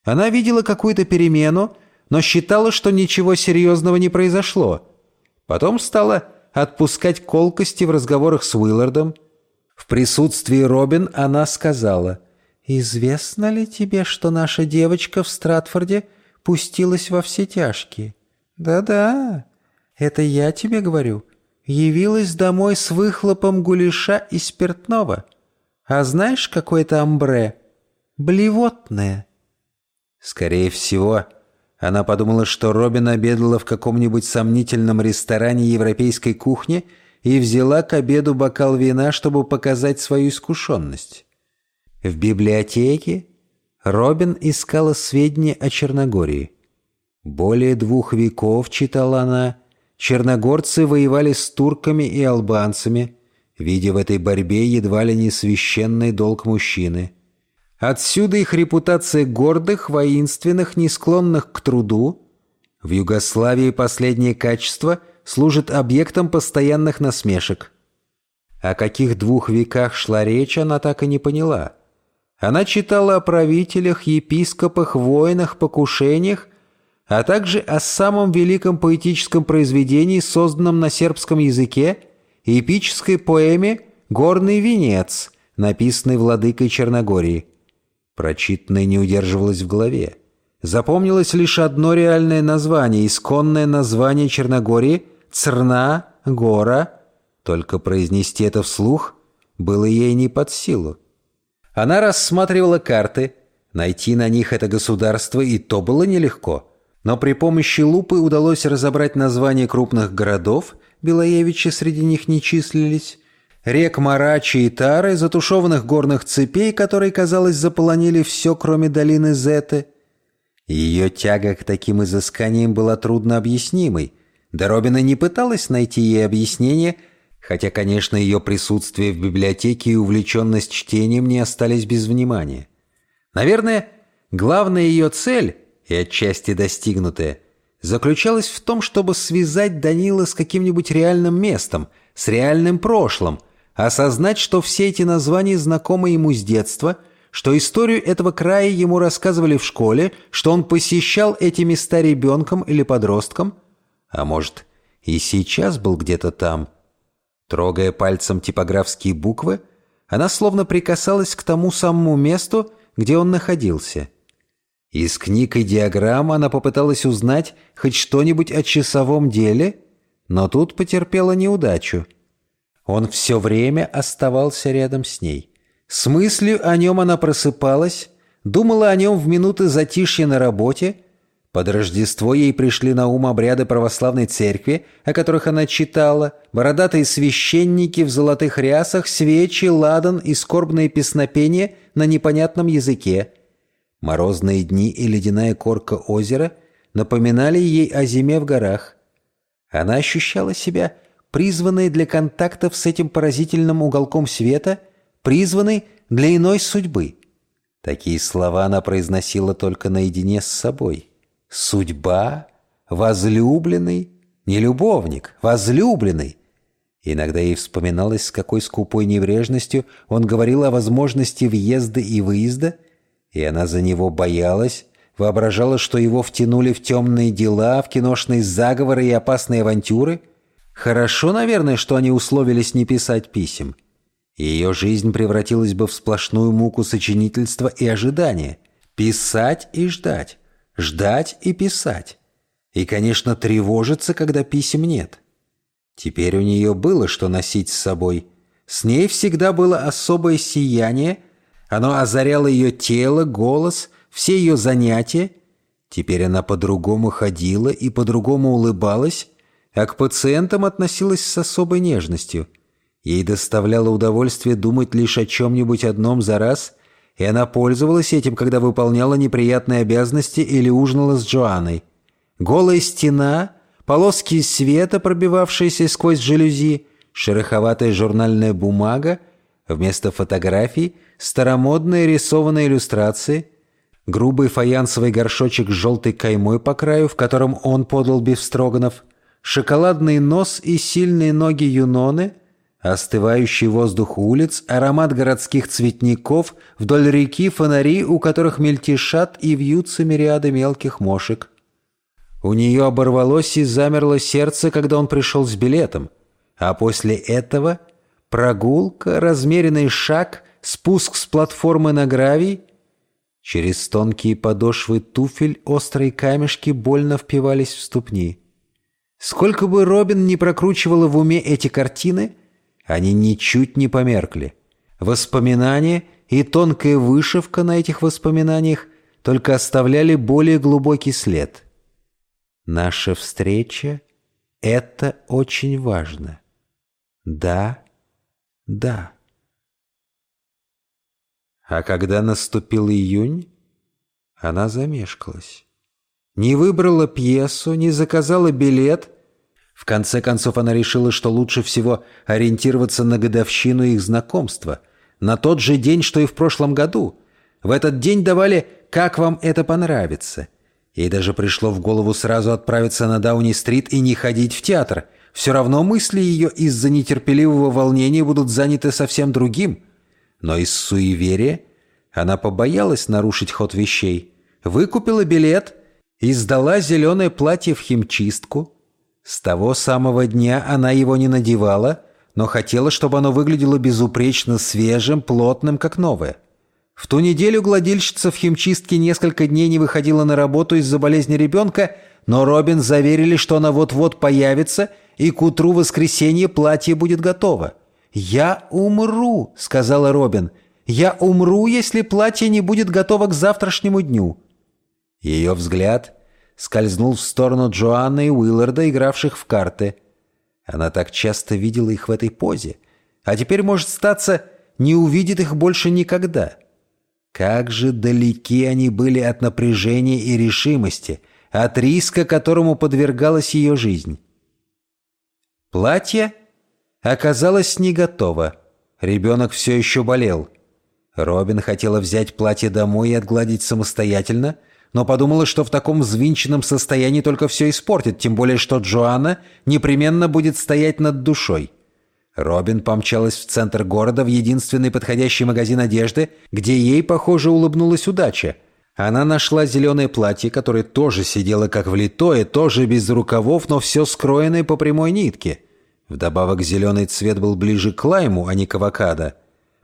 Она видела какую-то перемену, но считала, что ничего серьезного не произошло. Потом стала отпускать колкости в разговорах с Уиллардом. В присутствии Робин она сказала, «Известно ли тебе, что наша девочка в Стратфорде пустилась во все тяжкие?» «Да-да, это я тебе говорю. Явилась домой с выхлопом гуляша и спиртного. А знаешь, какое это амбре? Блевотное. Скорее всего, она подумала, что Робин обедала в каком-нибудь сомнительном ресторане европейской кухни и взяла к обеду бокал вина, чтобы показать свою искушенность. В библиотеке Робин искала сведения о Черногории. Более двух веков, читала она, черногорцы воевали с турками и албанцами, видя в этой борьбе едва ли не священный долг мужчины. Отсюда их репутация гордых, воинственных, не склонных к труду. В Югославии последнее качество служит объектом постоянных насмешек. О каких двух веках шла речь, она так и не поняла. Она читала о правителях, епископах, воинах, покушениях, а также о самом великом поэтическом произведении, созданном на сербском языке, эпической поэме «Горный венец», написанной владыкой Черногории. Прочитанное не удерживалось в голове. Запомнилось лишь одно реальное название, исконное название Черногории «Црна Гора». Только произнести это вслух было ей не под силу. Она рассматривала карты, найти на них это государство и то было нелегко – но при помощи лупы удалось разобрать названия крупных городов, Белоевичи среди них не числились, рек Марачи и Тары, затушеванных горных цепей, которые, казалось, заполонили все, кроме долины Зеты. Ее тяга к таким изысканиям была трудно объяснимой. Да Робина не пыталась найти ей объяснение, хотя, конечно, ее присутствие в библиотеке и увлеченность чтением не остались без внимания. Наверное, главная ее цель и отчасти достигнутое, заключалось в том, чтобы связать Данила с каким-нибудь реальным местом, с реальным прошлым, осознать, что все эти названия знакомы ему с детства, что историю этого края ему рассказывали в школе, что он посещал эти места ребенком или подростком, а может, и сейчас был где-то там. Трогая пальцем типографские буквы, она словно прикасалась к тому самому месту, где он находился – из книг и диаграмм она попыталась узнать хоть что-нибудь о часовом деле, но тут потерпела неудачу. Он все время оставался рядом с ней. С мыслью о нем она просыпалась, думала о нем в минуты затишья на работе. Под Рождество ей пришли на ум обряды православной церкви, о которых она читала, бородатые священники в золотых рясах, свечи, ладан и скорбные песнопения на непонятном языке – Морозные дни и ледяная корка озера напоминали ей о зиме в горах. Она ощущала себя призванной для контактов с этим поразительным уголком света, призванной для иной судьбы. Такие слова она произносила только наедине с собой. «Судьба? Возлюбленный? Не любовник, возлюбленный?» Иногда ей вспоминалось, с какой скупой небрежностью он говорил о возможности въезда и выезда – и она за него боялась, воображала, что его втянули в темные дела, в киношные заговоры и опасные авантюры. Хорошо, наверное, что они условились не писать писем. Ее жизнь превратилась бы в сплошную муку сочинительства и ожидания. Писать и ждать. Ждать и писать. И, конечно, тревожиться, когда писем нет. Теперь у нее было что носить с собой. С ней всегда было особое сияние, оно озаряло ее тело, голос, все ее занятия. Теперь она по-другому ходила и по-другому улыбалась, а к пациентам относилась с особой нежностью. Ей доставляло удовольствие думать лишь о чем-нибудь одном за раз, и она пользовалась этим, когда выполняла неприятные обязанности или ужинала с Джоанной. Голая стена, полоски света, пробивавшиеся сквозь жалюзи, шероховатая журнальная бумага, вместо фотографий старомодные рисованные иллюстрации, грубый фаянсовый горшочек с желтой каймой по краю, в котором он подал бифстроганов, шоколадный нос и сильные ноги Юноны, остывающий воздух улиц, аромат городских цветников, вдоль реки фонари, у которых мельтешат и вьются мириады мелких мошек. У нее оборвалось и замерло сердце, когда он пришел с билетом, а после этого прогулка, размеренный шаг, спуск с платформы на гравий — Через тонкие подошвы туфель острые камешки больно впивались в ступни. Сколько бы Робин не прокручивала в уме эти картины, они ничуть не померкли. Воспоминания и тонкая вышивка на этих воспоминаниях только оставляли более глубокий след. Наша встреча — это очень важно. Да, да. А когда наступил июнь, она замешкалась. Не выбрала пьесу, не заказала билет. В конце концов она решила, что лучше всего ориентироваться на годовщину их знакомства. На тот же день, что и в прошлом году. В этот день давали «Как вам это понравится?». Ей даже пришло в голову сразу отправиться на Дауни-стрит и не ходить в театр. Все равно мысли ее из-за нетерпеливого волнения будут заняты совсем другим – но из суеверия она побоялась нарушить ход вещей, выкупила билет и сдала зеленое платье в химчистку. С того самого дня она его не надевала, но хотела, чтобы оно выглядело безупречно свежим, плотным, как новое. В ту неделю гладильщица в химчистке несколько дней не выходила на работу из-за болезни ребенка, но Робин заверили, что она вот-вот появится, и к утру воскресенья платье будет готово. «Я умру», — сказала Робин. «Я умру, если платье не будет готово к завтрашнему дню». Ее взгляд скользнул в сторону Джоанны и Уилларда, игравших в карты. Она так часто видела их в этой позе, а теперь, может статься, не увидит их больше никогда. Как же далеки они были от напряжения и решимости, от риска, которому подвергалась ее жизнь. Платье оказалось не готова. Ребенок все еще болел. Робин хотела взять платье домой и отгладить самостоятельно, но подумала, что в таком взвинченном состоянии только все испортит, тем более что Джоанна непременно будет стоять над душой. Робин помчалась в центр города в единственный подходящий магазин одежды, где ей, похоже, улыбнулась удача. Она нашла зеленое платье, которое тоже сидело как влитое, тоже без рукавов, но все скроенное по прямой нитке – Вдобавок зеленый цвет был ближе к лайму, а не к авокадо.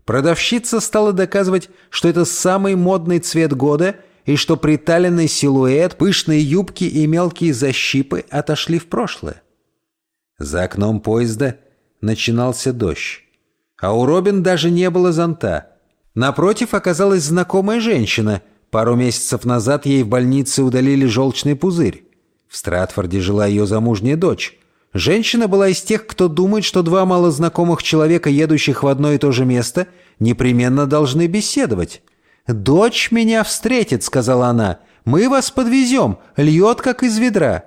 Продавщица стала доказывать, что это самый модный цвет года и что приталенный силуэт, пышные юбки и мелкие защипы отошли в прошлое. За окном поезда начинался дождь. А у Робин даже не было зонта. Напротив оказалась знакомая женщина. Пару месяцев назад ей в больнице удалили желчный пузырь. В Стратфорде жила ее замужняя дочь. Женщина была из тех, кто думает, что два малознакомых человека, едущих в одно и то же место, непременно должны беседовать. «Дочь меня встретит», — сказала она. «Мы вас подвезем. Льет, как из ведра».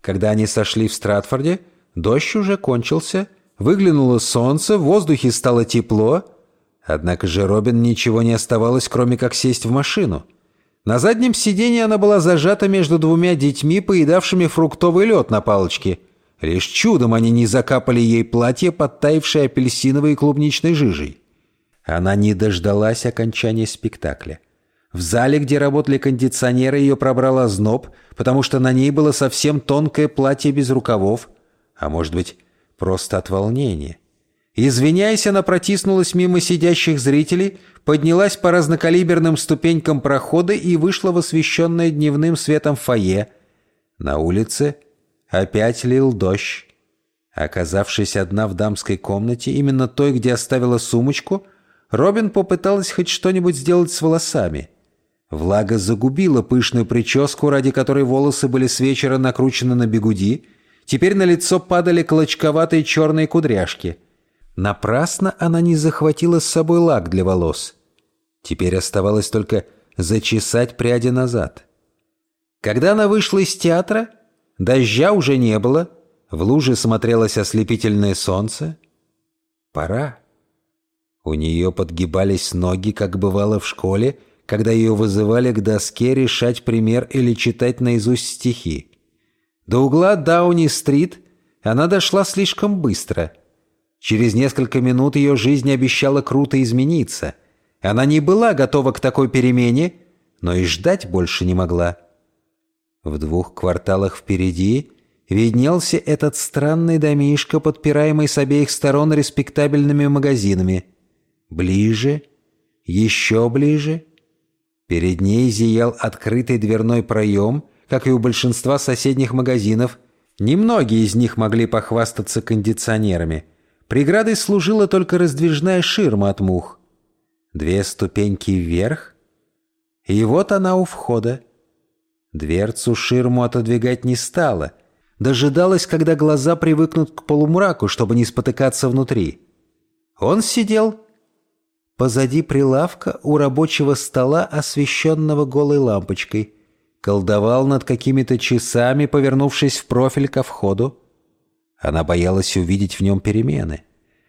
Когда они сошли в Стратфорде, дождь уже кончился, выглянуло солнце, в воздухе стало тепло. Однако же Робин ничего не оставалось, кроме как сесть в машину. На заднем сиденье она была зажата между двумя детьми, поедавшими фруктовый лед на палочке — Лишь чудом они не закапали ей платье, подтаившее апельсиновой и клубничной жижей. Она не дождалась окончания спектакля. В зале, где работали кондиционеры, ее пробрала зноб, потому что на ней было совсем тонкое платье без рукавов, а может быть, просто от волнения. Извиняясь, она протиснулась мимо сидящих зрителей, поднялась по разнокалиберным ступенькам прохода и вышла в освещенное дневным светом фойе. На улице – Опять лил дождь. Оказавшись одна в дамской комнате, именно той, где оставила сумочку, Робин попыталась хоть что-нибудь сделать с волосами. Влага загубила пышную прическу, ради которой волосы были с вечера накручены на бегуди. Теперь на лицо падали клочковатые черные кудряшки. Напрасно она не захватила с собой лак для волос. Теперь оставалось только зачесать пряди назад. Когда она вышла из театра, дождя уже не было, в луже смотрелось ослепительное солнце. Пора. У нее подгибались ноги, как бывало в школе, когда ее вызывали к доске решать пример или читать наизусть стихи. До угла Дауни-стрит она дошла слишком быстро. Через несколько минут ее жизнь обещала круто измениться. Она не была готова к такой перемене, но и ждать больше не могла. В двух кварталах впереди виднелся этот странный домишко, подпираемый с обеих сторон респектабельными магазинами. Ближе, еще ближе. Перед ней зиял открытый дверной проем, как и у большинства соседних магазинов. Немногие из них могли похвастаться кондиционерами. Преградой служила только раздвижная ширма от мух. Две ступеньки вверх, и вот она у входа. Дверцу ширму отодвигать не стала. Дожидалась, когда глаза привыкнут к полумраку, чтобы не спотыкаться внутри. Он сидел позади прилавка у рабочего стола, освещенного голой лампочкой. Колдовал над какими-то часами, повернувшись в профиль ко входу. Она боялась увидеть в нем перемены.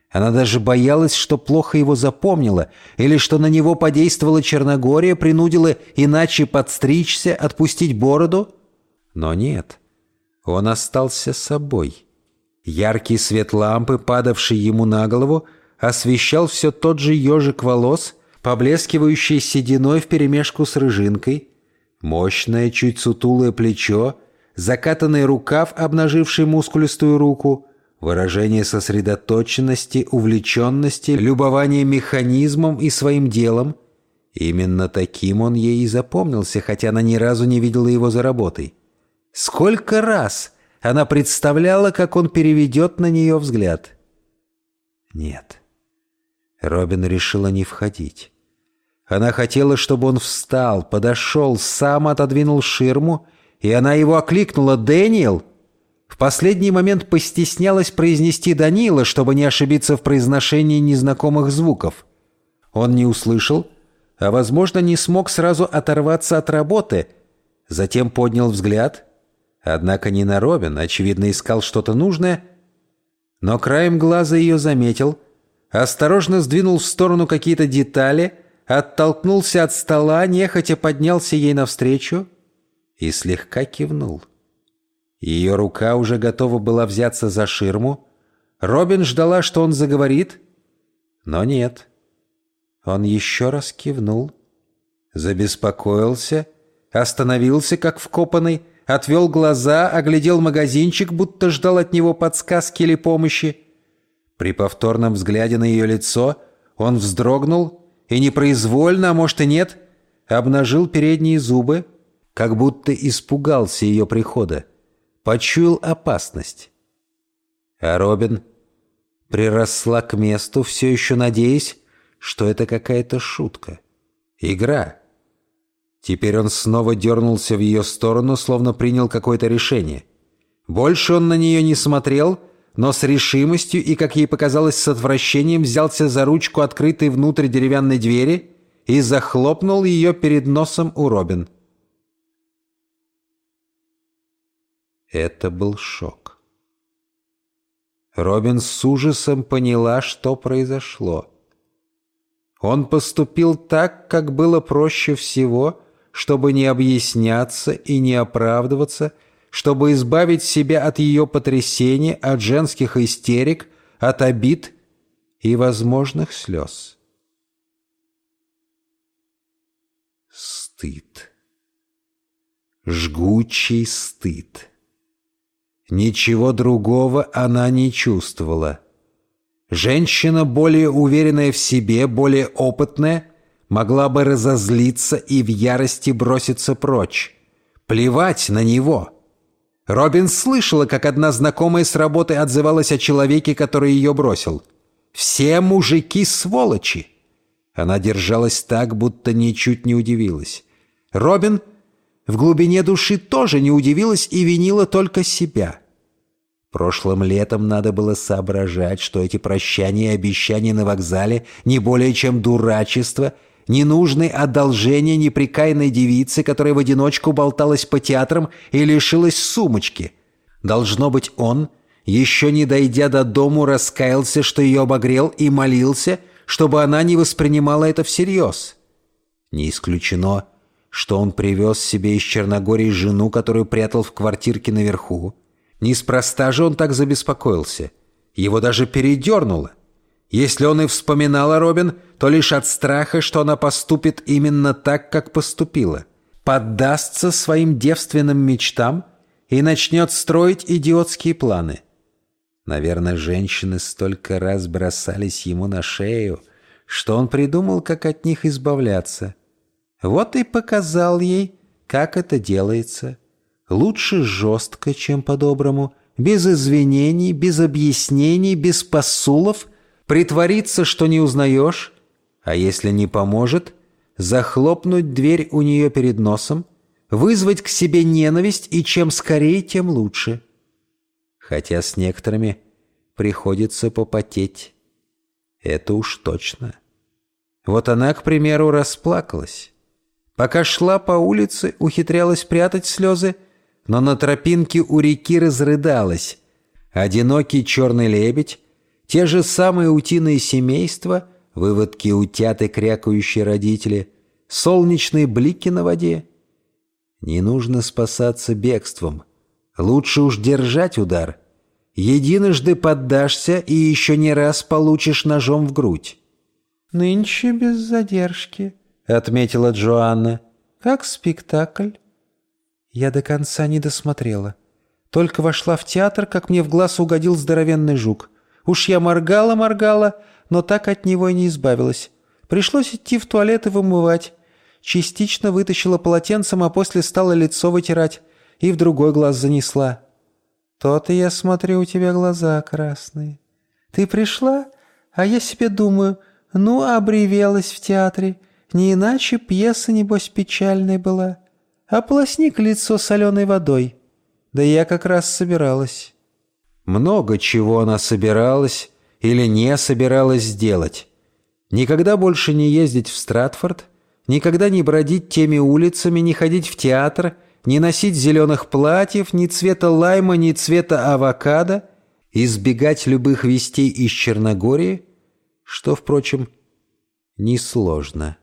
Она даже боялась, что плохо его запомнила, или что на него подействовала Черногория, принудила иначе подстричься, отпустить бороду. Но нет, он остался собой. Яркий свет лампы, падавший ему на голову, освещал все тот же ежик волос, поблескивающий сединой вперемешку с рыжинкой, мощное, чуть сутулое плечо, закатанный рукав, обнаживший мускулистую руку — Выражение сосредоточенности, увлеченности, любование механизмом и своим делом. Именно таким он ей и запомнился, хотя она ни разу не видела его за работой. Сколько раз она представляла, как он переведет на нее взгляд. Нет. Робин решила не входить. Она хотела, чтобы он встал, подошел, сам отодвинул ширму, и она его окликнула «Дэниел!» В последний момент постеснялась произнести Данила, чтобы не ошибиться в произношении незнакомых звуков. Он не услышал, а, возможно, не смог сразу оторваться от работы. Затем поднял взгляд. Однако не на Робин, очевидно, искал что-то нужное. Но краем глаза ее заметил, осторожно сдвинул в сторону какие-то детали, оттолкнулся от стола, нехотя поднялся ей навстречу и слегка кивнул. Ее рука уже готова была взяться за ширму. Робин ждала, что он заговорит, но нет. Он еще раз кивнул, забеспокоился, остановился, как вкопанный, отвел глаза, оглядел магазинчик, будто ждал от него подсказки или помощи. При повторном взгляде на ее лицо он вздрогнул и непроизвольно, а может и нет, обнажил передние зубы, как будто испугался ее прихода почуял опасность. А Робин приросла к месту, все еще надеясь, что это какая-то шутка, игра. Теперь он снова дернулся в ее сторону, словно принял какое-то решение. Больше он на нее не смотрел, но с решимостью и, как ей показалось, с отвращением взялся за ручку открытой внутрь деревянной двери и захлопнул ее перед носом у Робин. Это был шок. Робин с ужасом поняла, что произошло. Он поступил так, как было проще всего, чтобы не объясняться и не оправдываться, чтобы избавить себя от ее потрясения, от женских истерик, от обид и возможных слез. Стыд. Жгучий стыд. Ничего другого она не чувствовала. Женщина, более уверенная в себе, более опытная, могла бы разозлиться и в ярости броситься прочь. Плевать на него. Робин слышала, как одна знакомая с работы отзывалась о человеке, который ее бросил. «Все мужики сволочи!» Она держалась так, будто ничуть не удивилась. Робин в глубине души тоже не удивилась и винила только себя. Прошлым летом надо было соображать, что эти прощания и обещания на вокзале не более чем дурачество, ненужное одолжение неприкаянной девицы, которая в одиночку болталась по театрам и лишилась сумочки. Должно быть, он, еще не дойдя до дому, раскаялся, что ее обогрел, и молился, чтобы она не воспринимала это всерьез. Не исключено, что он привез себе из Черногории жену, которую прятал в квартирке наверху. Неспроста же он так забеспокоился. Его даже передернуло. Если он и вспоминал о Робин, то лишь от страха, что она поступит именно так, как поступила. Поддастся своим девственным мечтам и начнет строить идиотские планы. Наверное, женщины столько раз бросались ему на шею, что он придумал, как от них избавляться – вот и показал ей, как это делается. Лучше жестко, чем по-доброму, без извинений, без объяснений, без посулов, притвориться, что не узнаешь, а если не поможет, захлопнуть дверь у нее перед носом, вызвать к себе ненависть, и чем скорее, тем лучше. Хотя с некоторыми приходится попотеть. Это уж точно. Вот она, к примеру, расплакалась. Пока шла по улице, ухитрялась прятать слезы, но на тропинке у реки разрыдалась. Одинокий черный лебедь, те же самые утиные семейства, выводки утят и крякающие родители, солнечные блики на воде. Не нужно спасаться бегством. Лучше уж держать удар. Единожды поддашься и еще не раз получишь ножом в грудь. «Нынче без задержки», — отметила Джоанна. «Как спектакль?» Я до конца не досмотрела. Только вошла в театр, как мне в глаз угодил здоровенный жук. Уж я моргала-моргала, но так от него и не избавилась. Пришлось идти в туалет и вымывать. Частично вытащила полотенцем, а после стала лицо вытирать. И в другой глаз занесла. «То-то я смотрю, у тебя глаза красные. Ты пришла, а я себе думаю, ну, обревелась в театре». Не иначе пьеса, небось, печальная была. Ополосни лицо соленой водой. Да я как раз собиралась». Много чего она собиралась или не собиралась сделать. Никогда больше не ездить в Стратфорд, никогда не бродить теми улицами, не ходить в театр, не носить зеленых платьев, ни цвета лайма, ни цвета авокадо, избегать любых вестей из Черногории, что, впрочем, несложно.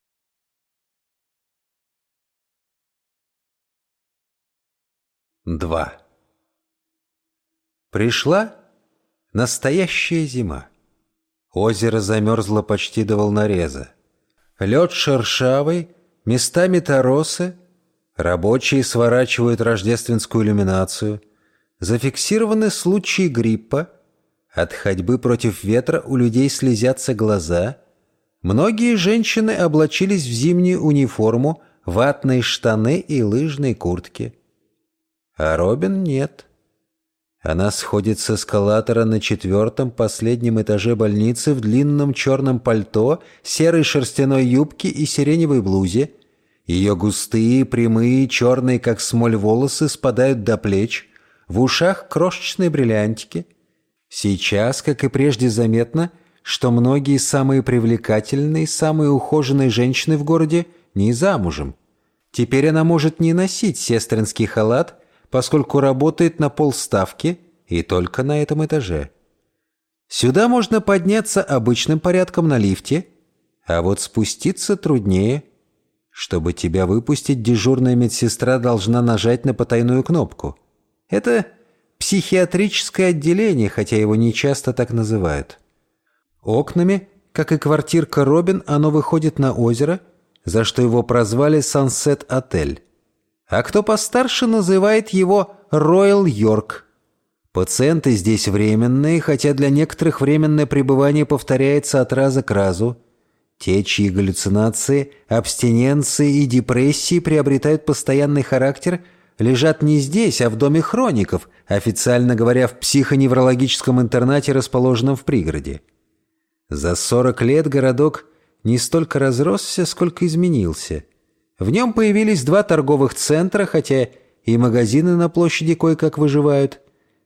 2. Пришла настоящая зима. Озеро замерзло почти до волнореза. Лед шершавый, местами торосы. Рабочие сворачивают рождественскую иллюминацию. Зафиксированы случаи гриппа. От ходьбы против ветра у людей слезятся глаза. Многие женщины облачились в зимнюю униформу, ватные штаны и лыжные куртки. А Робин нет. Она сходит с эскалатора на четвертом последнем этаже больницы в длинном черном пальто, серой шерстяной юбке и сиреневой блузе. Ее густые, прямые, черные, как смоль волосы спадают до плеч, в ушах крошечные бриллиантики. Сейчас, как и прежде, заметно, что многие самые привлекательные, самые ухоженные женщины в городе не замужем. Теперь она может не носить сестринский халат, поскольку работает на полставки и только на этом этаже. Сюда можно подняться обычным порядком на лифте, а вот спуститься труднее. Чтобы тебя выпустить, дежурная медсестра должна нажать на потайную кнопку. Это психиатрическое отделение, хотя его не часто так называют. Окнами, как и квартирка Робин, оно выходит на озеро, за что его прозвали «Сансет-отель» а кто постарше называет его «Роyal Йорк». Пациенты здесь временные, хотя для некоторых временное пребывание повторяется от раза к разу. Те, чьи галлюцинации, абстиненции и депрессии приобретают постоянный характер, лежат не здесь, а в доме хроников, официально говоря, в психоневрологическом интернате, расположенном в пригороде. За 40 лет городок не столько разросся, сколько изменился. В нем появились два торговых центра, хотя и магазины на площади кое-как выживают.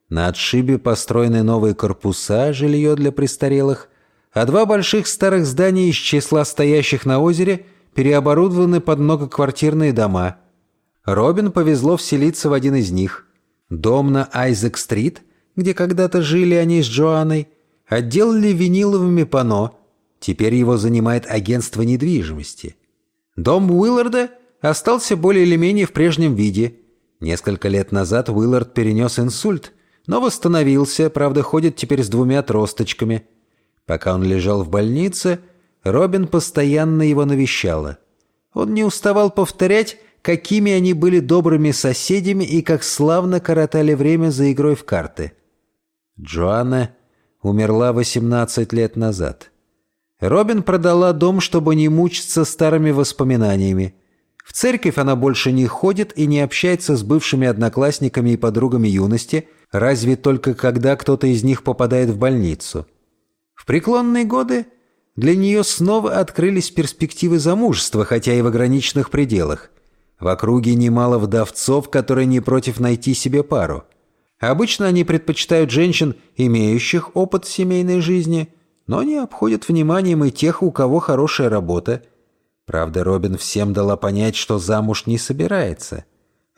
На отшибе построены новые корпуса, жилье для престарелых, а два больших старых здания из числа стоящих на озере переоборудованы под многоквартирные дома. Робин повезло вселиться в один из них. Дом на Айзек-стрит, где когда-то жили они с Джоанной, отделали виниловыми панно. Теперь его занимает агентство недвижимости. Дом Уилларда остался более или менее в прежнем виде. Несколько лет назад Уиллард перенес инсульт, но восстановился, правда, ходит теперь с двумя тросточками. Пока он лежал в больнице, Робин постоянно его навещала. Он не уставал повторять, какими они были добрыми соседями и как славно коротали время за игрой в карты. Джоанна умерла 18 лет назад. Робин продала дом, чтобы не мучиться старыми воспоминаниями. В церковь она больше не ходит и не общается с бывшими одноклассниками и подругами юности, разве только когда кто-то из них попадает в больницу. В преклонные годы для нее снова открылись перспективы замужества, хотя и в ограниченных пределах. В округе немало вдовцов, которые не против найти себе пару. Обычно они предпочитают женщин, имеющих опыт семейной жизни, но не обходят вниманием и тех, у кого хорошая работа. Правда, Робин всем дала понять, что замуж не собирается.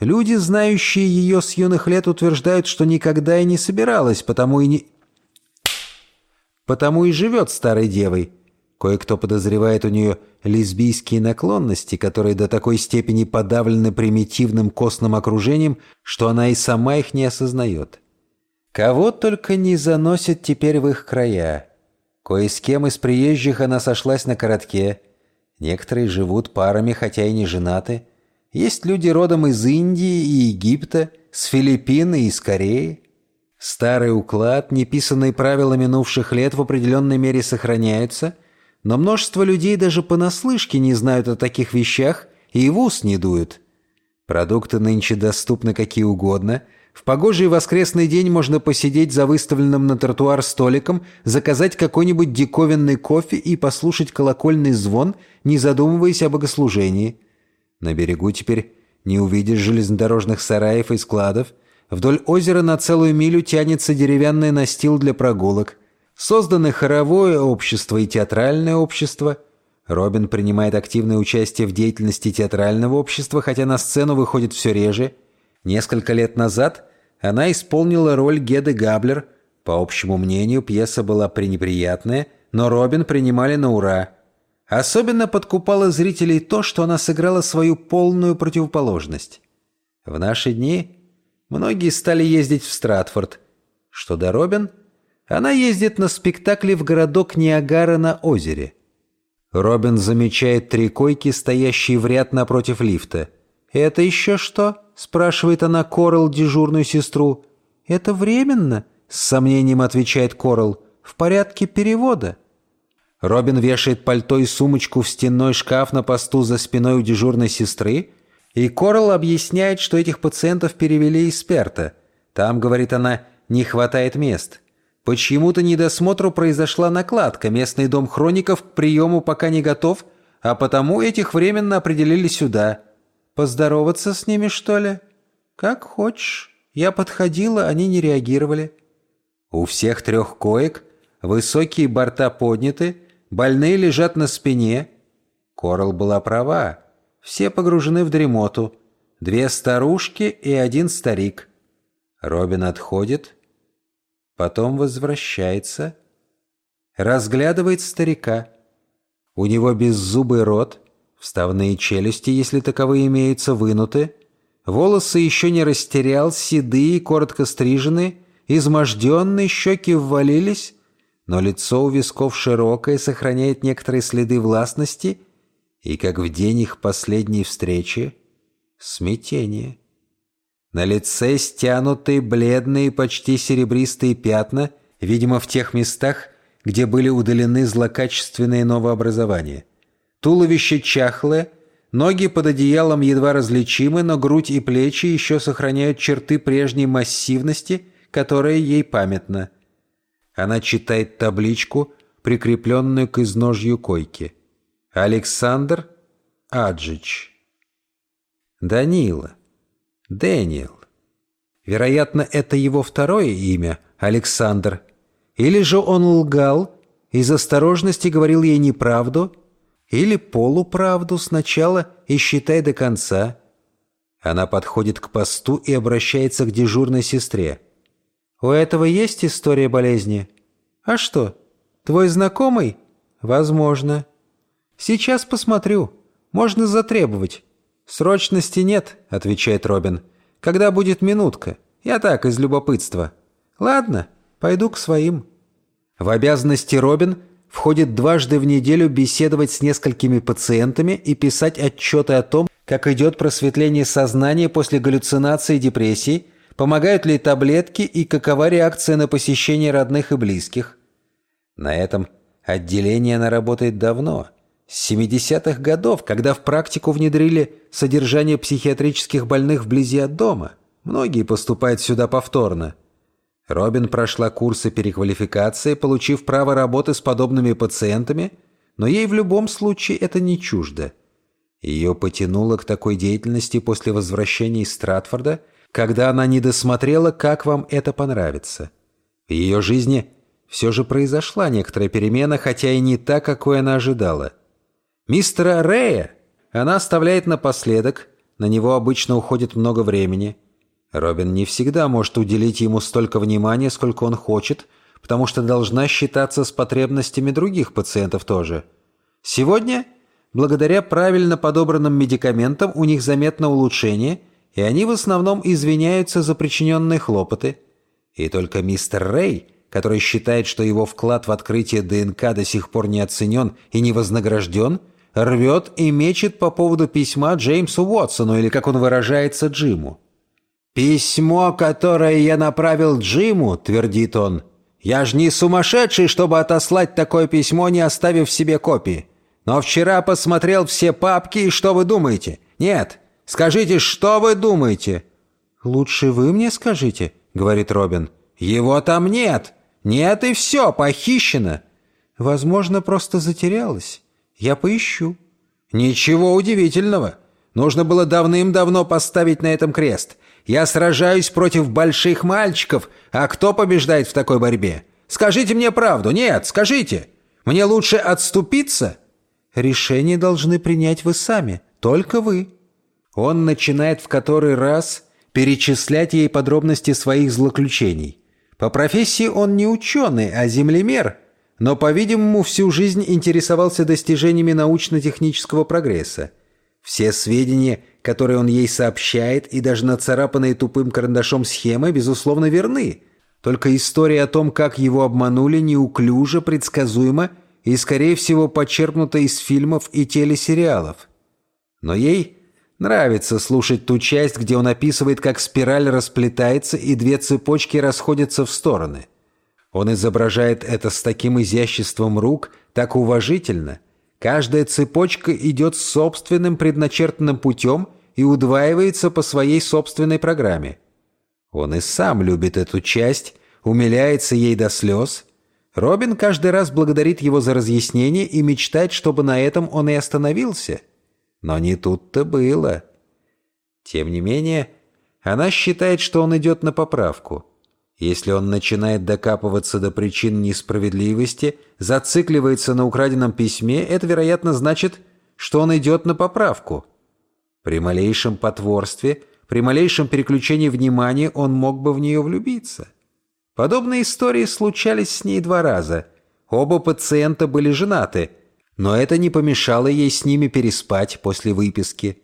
Люди, знающие ее с юных лет, утверждают, что никогда и не собиралась, потому и не... Потому и живет старой девой. Кое-кто подозревает у нее лесбийские наклонности, которые до такой степени подавлены примитивным костным окружением, что она и сама их не осознает. Кого только не заносит теперь в их края. Кое с кем из приезжих она сошлась на коротке. Некоторые живут парами, хотя и не женаты. Есть люди родом из Индии и Египта, с Филиппин и из Кореи. Старый уклад, неписанные правила минувших лет в определенной мере сохраняются – но множество людей даже понаслышке не знают о таких вещах и в ус не дуют. Продукты нынче доступны какие угодно. В погожий воскресный день можно посидеть за выставленным на тротуар столиком, заказать какой-нибудь диковинный кофе и послушать колокольный звон, не задумываясь о богослужении. На берегу теперь не увидишь железнодорожных сараев и складов. Вдоль озера на целую милю тянется деревянный настил для прогулок – Созданы хоровое общество и театральное общество. Робин принимает активное участие в деятельности театрального общества, хотя на сцену выходит все реже. Несколько лет назад она исполнила роль Геды Габлер. По общему мнению, пьеса была пренеприятная, но Робин принимали на ура. Особенно подкупало зрителей то, что она сыграла свою полную противоположность. В наши дни многие стали ездить в Стратфорд. Что до Робин – она ездит на спектакли в городок Ниагара на озере. Робин замечает три койки, стоящие в ряд напротив лифта. «Это еще что?» – спрашивает она Корал, дежурную сестру. «Это временно?» – с сомнением отвечает Корал. «В порядке перевода». Робин вешает пальто и сумочку в стенной шкаф на посту за спиной у дежурной сестры, и Корал объясняет, что этих пациентов перевели из Перта. Там, говорит она, не хватает мест. По чьему-то недосмотру произошла накладка. Местный дом хроников к приему пока не готов, а потому этих временно определили сюда. Поздороваться с ними, что ли? Как хочешь. Я подходила, они не реагировали. У всех трех коек высокие борта подняты, больные лежат на спине. Корал была права. Все погружены в дремоту. Две старушки и один старик. Робин отходит, потом возвращается, разглядывает старика. У него беззубый рот, вставные челюсти, если таковые имеются, вынуты, волосы еще не растерял, седые, коротко стрижены, изможденные, щеки ввалились, но лицо у висков широкое, сохраняет некоторые следы властности, и, как в день их последней встречи, смятение. На лице стянутые, бледные, почти серебристые пятна, видимо, в тех местах, где были удалены злокачественные новообразования. Туловище чахлое, Ноги под одеялом едва различимы, но грудь и плечи еще сохраняют черты прежней массивности, которая ей памятна. Она читает табличку, прикрепленную к изножью койки. Александр Аджич. Данила. Дэниел. Вероятно, это его второе имя, Александр. Или же он лгал, из осторожности говорил ей неправду, или полуправду сначала и считай до конца. Она подходит к посту и обращается к дежурной сестре. «У этого есть история болезни?» «А что, твой знакомый?» «Возможно». «Сейчас посмотрю. Можно затребовать». «Срочности нет», — отвечает Робин. «Когда будет минутка? Я так, из любопытства». «Ладно, пойду к своим». В обязанности Робин входит дважды в неделю беседовать с несколькими пациентами и писать отчеты о том, как идет просветление сознания после галлюцинации и депрессии, помогают ли таблетки и какова реакция на посещение родных и близких. На этом отделении она работает давно, с 70-х годов, когда в практику внедрили содержание психиатрических больных вблизи от дома. Многие поступают сюда повторно. Робин прошла курсы переквалификации, получив право работы с подобными пациентами, но ей в любом случае это не чуждо. Ее потянуло к такой деятельности после возвращения из Стратфорда, когда она не досмотрела, как вам это понравится. В ее жизни все же произошла некоторая перемена, хотя и не та, какой она ожидала. Мистера Рэя она оставляет напоследок, на него обычно уходит много времени – Робин не всегда может уделить ему столько внимания, сколько он хочет, потому что должна считаться с потребностями других пациентов тоже. Сегодня, благодаря правильно подобранным медикаментам, у них заметно улучшение, и они в основном извиняются за причиненные хлопоты. И только мистер Рэй, который считает, что его вклад в открытие ДНК до сих пор не оценен и не вознагражден, рвет и мечет по поводу письма Джеймсу Уотсону, или, как он выражается, Джиму. «Письмо, которое я направил Джиму», — твердит он. «Я ж не сумасшедший, чтобы отослать такое письмо, не оставив себе копии. Но вчера посмотрел все папки, и что вы думаете? Нет, скажите, что вы думаете?» «Лучше вы мне скажите», — говорит Робин. «Его там нет. Нет, и все, похищено». «Возможно, просто затерялась. Я поищу». «Ничего удивительного. Нужно было давным-давно поставить на этом крест. Я сражаюсь против больших мальчиков, а кто побеждает в такой борьбе? Скажите мне правду. Нет, скажите. Мне лучше отступиться?» «Решение должны принять вы сами. Только вы». Он начинает в который раз перечислять ей подробности своих злоключений. По профессии он не ученый, а землемер, но, по-видимому, всю жизнь интересовался достижениями научно-технического прогресса. Все сведения, которые он ей сообщает, и даже нацарапанные тупым карандашом схемы, безусловно, верны. Только история о том, как его обманули, неуклюже, предсказуемо и, скорее всего, почерпнута из фильмов и телесериалов. Но ей нравится слушать ту часть, где он описывает, как спираль расплетается и две цепочки расходятся в стороны. Он изображает это с таким изяществом рук, так уважительно, Каждая цепочка идет собственным предначертанным путем и удваивается по своей собственной программе. Он и сам любит эту часть, умиляется ей до слез. Робин каждый раз благодарит его за разъяснение и мечтает, чтобы на этом он и остановился. Но не тут-то было. Тем не менее, она считает, что он идет на поправку – если он начинает докапываться до причин несправедливости, зацикливается на украденном письме, это, вероятно, значит, что он идет на поправку. При малейшем потворстве, при малейшем переключении внимания он мог бы в нее влюбиться. Подобные истории случались с ней два раза. Оба пациента были женаты, но это не помешало ей с ними переспать после выписки.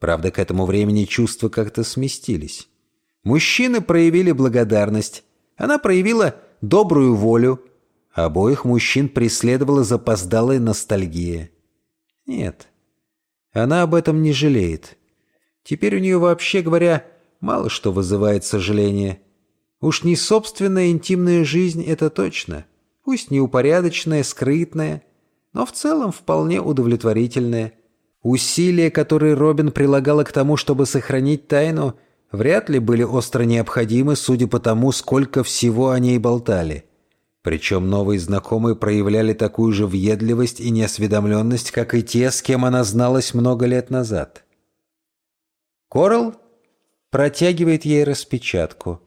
Правда, к этому времени чувства как-то сместились. Мужчины проявили благодарность. Она проявила добрую волю. Обоих мужчин преследовала запоздалая ностальгия. Нет, она об этом не жалеет. Теперь у нее, вообще говоря, мало что вызывает сожаление. Уж не собственная интимная жизнь, это точно. Пусть неупорядоченная, скрытная, но в целом вполне удовлетворительная. Усилия, которые Робин прилагала к тому, чтобы сохранить тайну, вряд ли были остро необходимы, судя по тому, сколько всего о ней болтали. Причем новые знакомые проявляли такую же въедливость и неосведомленность, как и те, с кем она зналась много лет назад. Корал протягивает ей распечатку.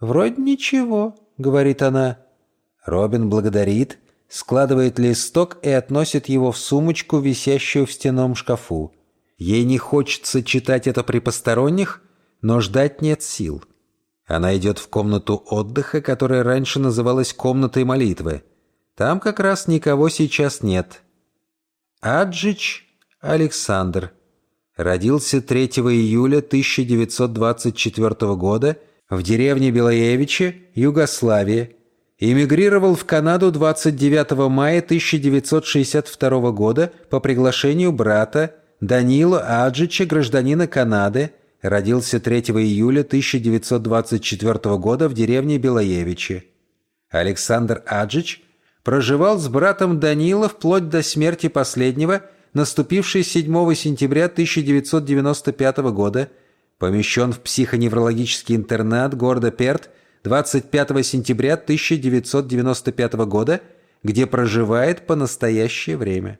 «Вроде ничего», — говорит она. Робин благодарит, складывает листок и относит его в сумочку, висящую в стенном шкафу. Ей не хочется читать это при посторонних, но ждать нет сил. Она идет в комнату отдыха, которая раньше называлась комнатой молитвы. Там как раз никого сейчас нет. Аджич Александр. Родился 3 июля 1924 года в деревне Белоевичи, Югославия. Эмигрировал в Канаду 29 мая 1962 года по приглашению брата Данила Аджича, гражданина Канады, родился 3 июля 1924 года в деревне Белоевичи. Александр Аджич проживал с братом Данила вплоть до смерти последнего, наступившей 7 сентября 1995 года, помещен в психоневрологический интернат города Перт 25 сентября 1995 года, где проживает по настоящее время.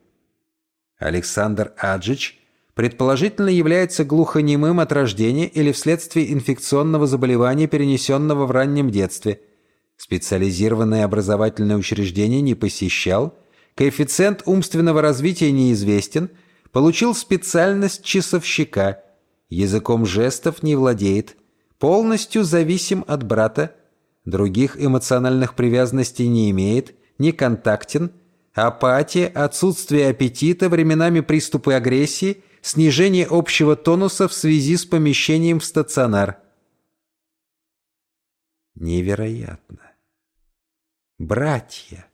Александр Аджич – предположительно является глухонемым от рождения или вследствие инфекционного заболевания, перенесенного в раннем детстве. Специализированное образовательное учреждение не посещал, коэффициент умственного развития неизвестен, получил специальность часовщика, языком жестов не владеет, полностью зависим от брата, других эмоциональных привязанностей не имеет, не контактен, апатия, отсутствие аппетита, временами приступы агрессии – снижение общего тонуса в связи с помещением в стационар. Невероятно. Братья.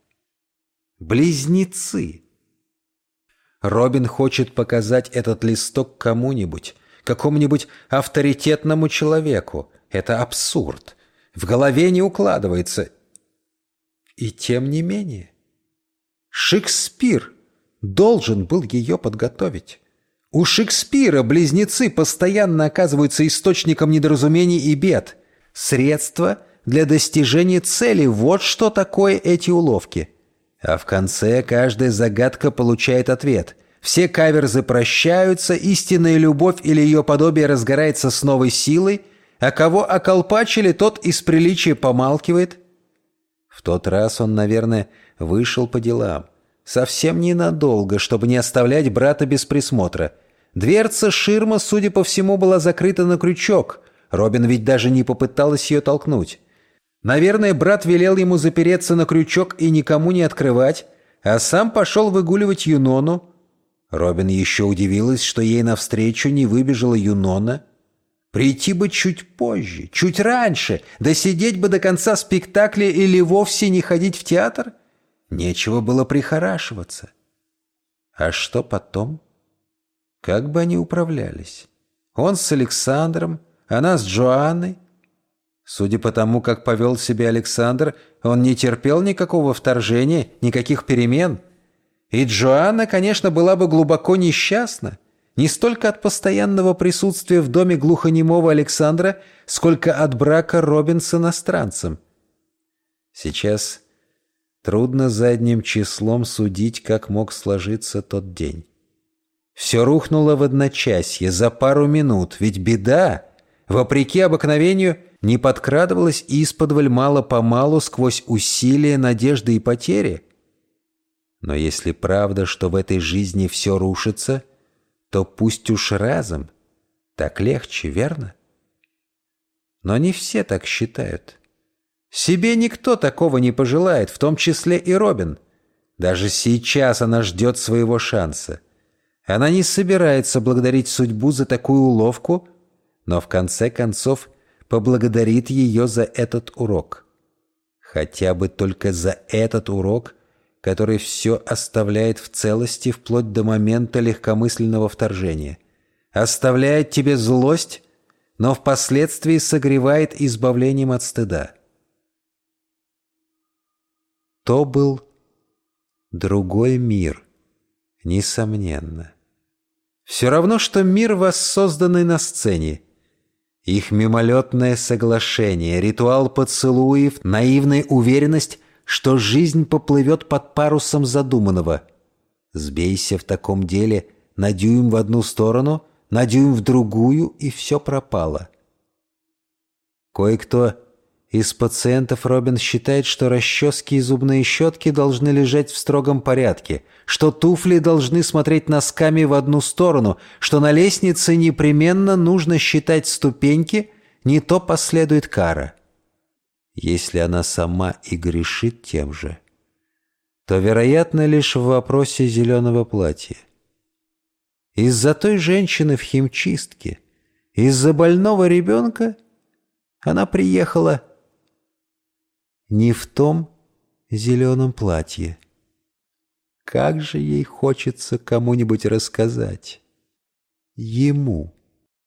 Близнецы. Робин хочет показать этот листок кому-нибудь, какому-нибудь авторитетному человеку. Это абсурд. В голове не укладывается. И тем не менее. Шекспир должен был ее подготовить. У Шекспира близнецы постоянно оказываются источником недоразумений и бед. Средства для достижения цели – вот что такое эти уловки. А в конце каждая загадка получает ответ. Все каверзы прощаются, истинная любовь или ее подобие разгорается с новой силой, а кого околпачили, тот из приличия помалкивает. В тот раз он, наверное, вышел по делам. Совсем ненадолго, чтобы не оставлять брата без присмотра – Дверца ширма, судя по всему, была закрыта на крючок. Робин ведь даже не попыталась ее толкнуть. Наверное, брат велел ему запереться на крючок и никому не открывать, а сам пошел выгуливать Юнону. Робин еще удивилась, что ей навстречу не выбежала Юнона. Прийти бы чуть позже, чуть раньше, да сидеть бы до конца спектакля или вовсе не ходить в театр. Нечего было прихорашиваться. А что потом? Как бы они управлялись? Он с Александром, она с Джоанной. Судя по тому, как повел себя Александр, он не терпел никакого вторжения, никаких перемен. И Джоанна, конечно, была бы глубоко несчастна. Не столько от постоянного присутствия в доме глухонемого Александра, сколько от брака Робин с иностранцем. Сейчас трудно задним числом судить, как мог сложиться тот день. Все рухнуло в одночасье, за пару минут, ведь беда, вопреки обыкновению, не подкрадывалась исподволь мало-помалу сквозь усилия, надежды и потери. Но если правда, что в этой жизни все рушится, то пусть уж разом. Так легче, верно? Но не все так считают. Себе никто такого не пожелает, в том числе и Робин. Даже сейчас она ждет своего шанса. Она не собирается благодарить судьбу за такую уловку, но в конце концов поблагодарит ее за этот урок. Хотя бы только за этот урок, который все оставляет в целости вплоть до момента легкомысленного вторжения. Оставляет тебе злость, но впоследствии согревает избавлением от стыда. То был другой мир — Несомненно. Все равно, что мир воссозданный на сцене. Их мимолетное соглашение, ритуал поцелуев, наивная уверенность, что жизнь поплывет под парусом задуманного. Сбейся в таком деле на дюйм в одну сторону, на дюйм в другую, и все пропало. Кое-кто из пациентов Робин считает, что расчески и зубные щетки должны лежать в строгом порядке, что туфли должны смотреть носками в одну сторону, что на лестнице непременно нужно считать ступеньки, не то последует кара. Если она сама и грешит тем же, то, вероятно, лишь в вопросе зеленого платья. Из-за той женщины в химчистке, из-за больного ребенка она приехала не в том зеленом платье. Как же ей хочется кому-нибудь рассказать. Ему.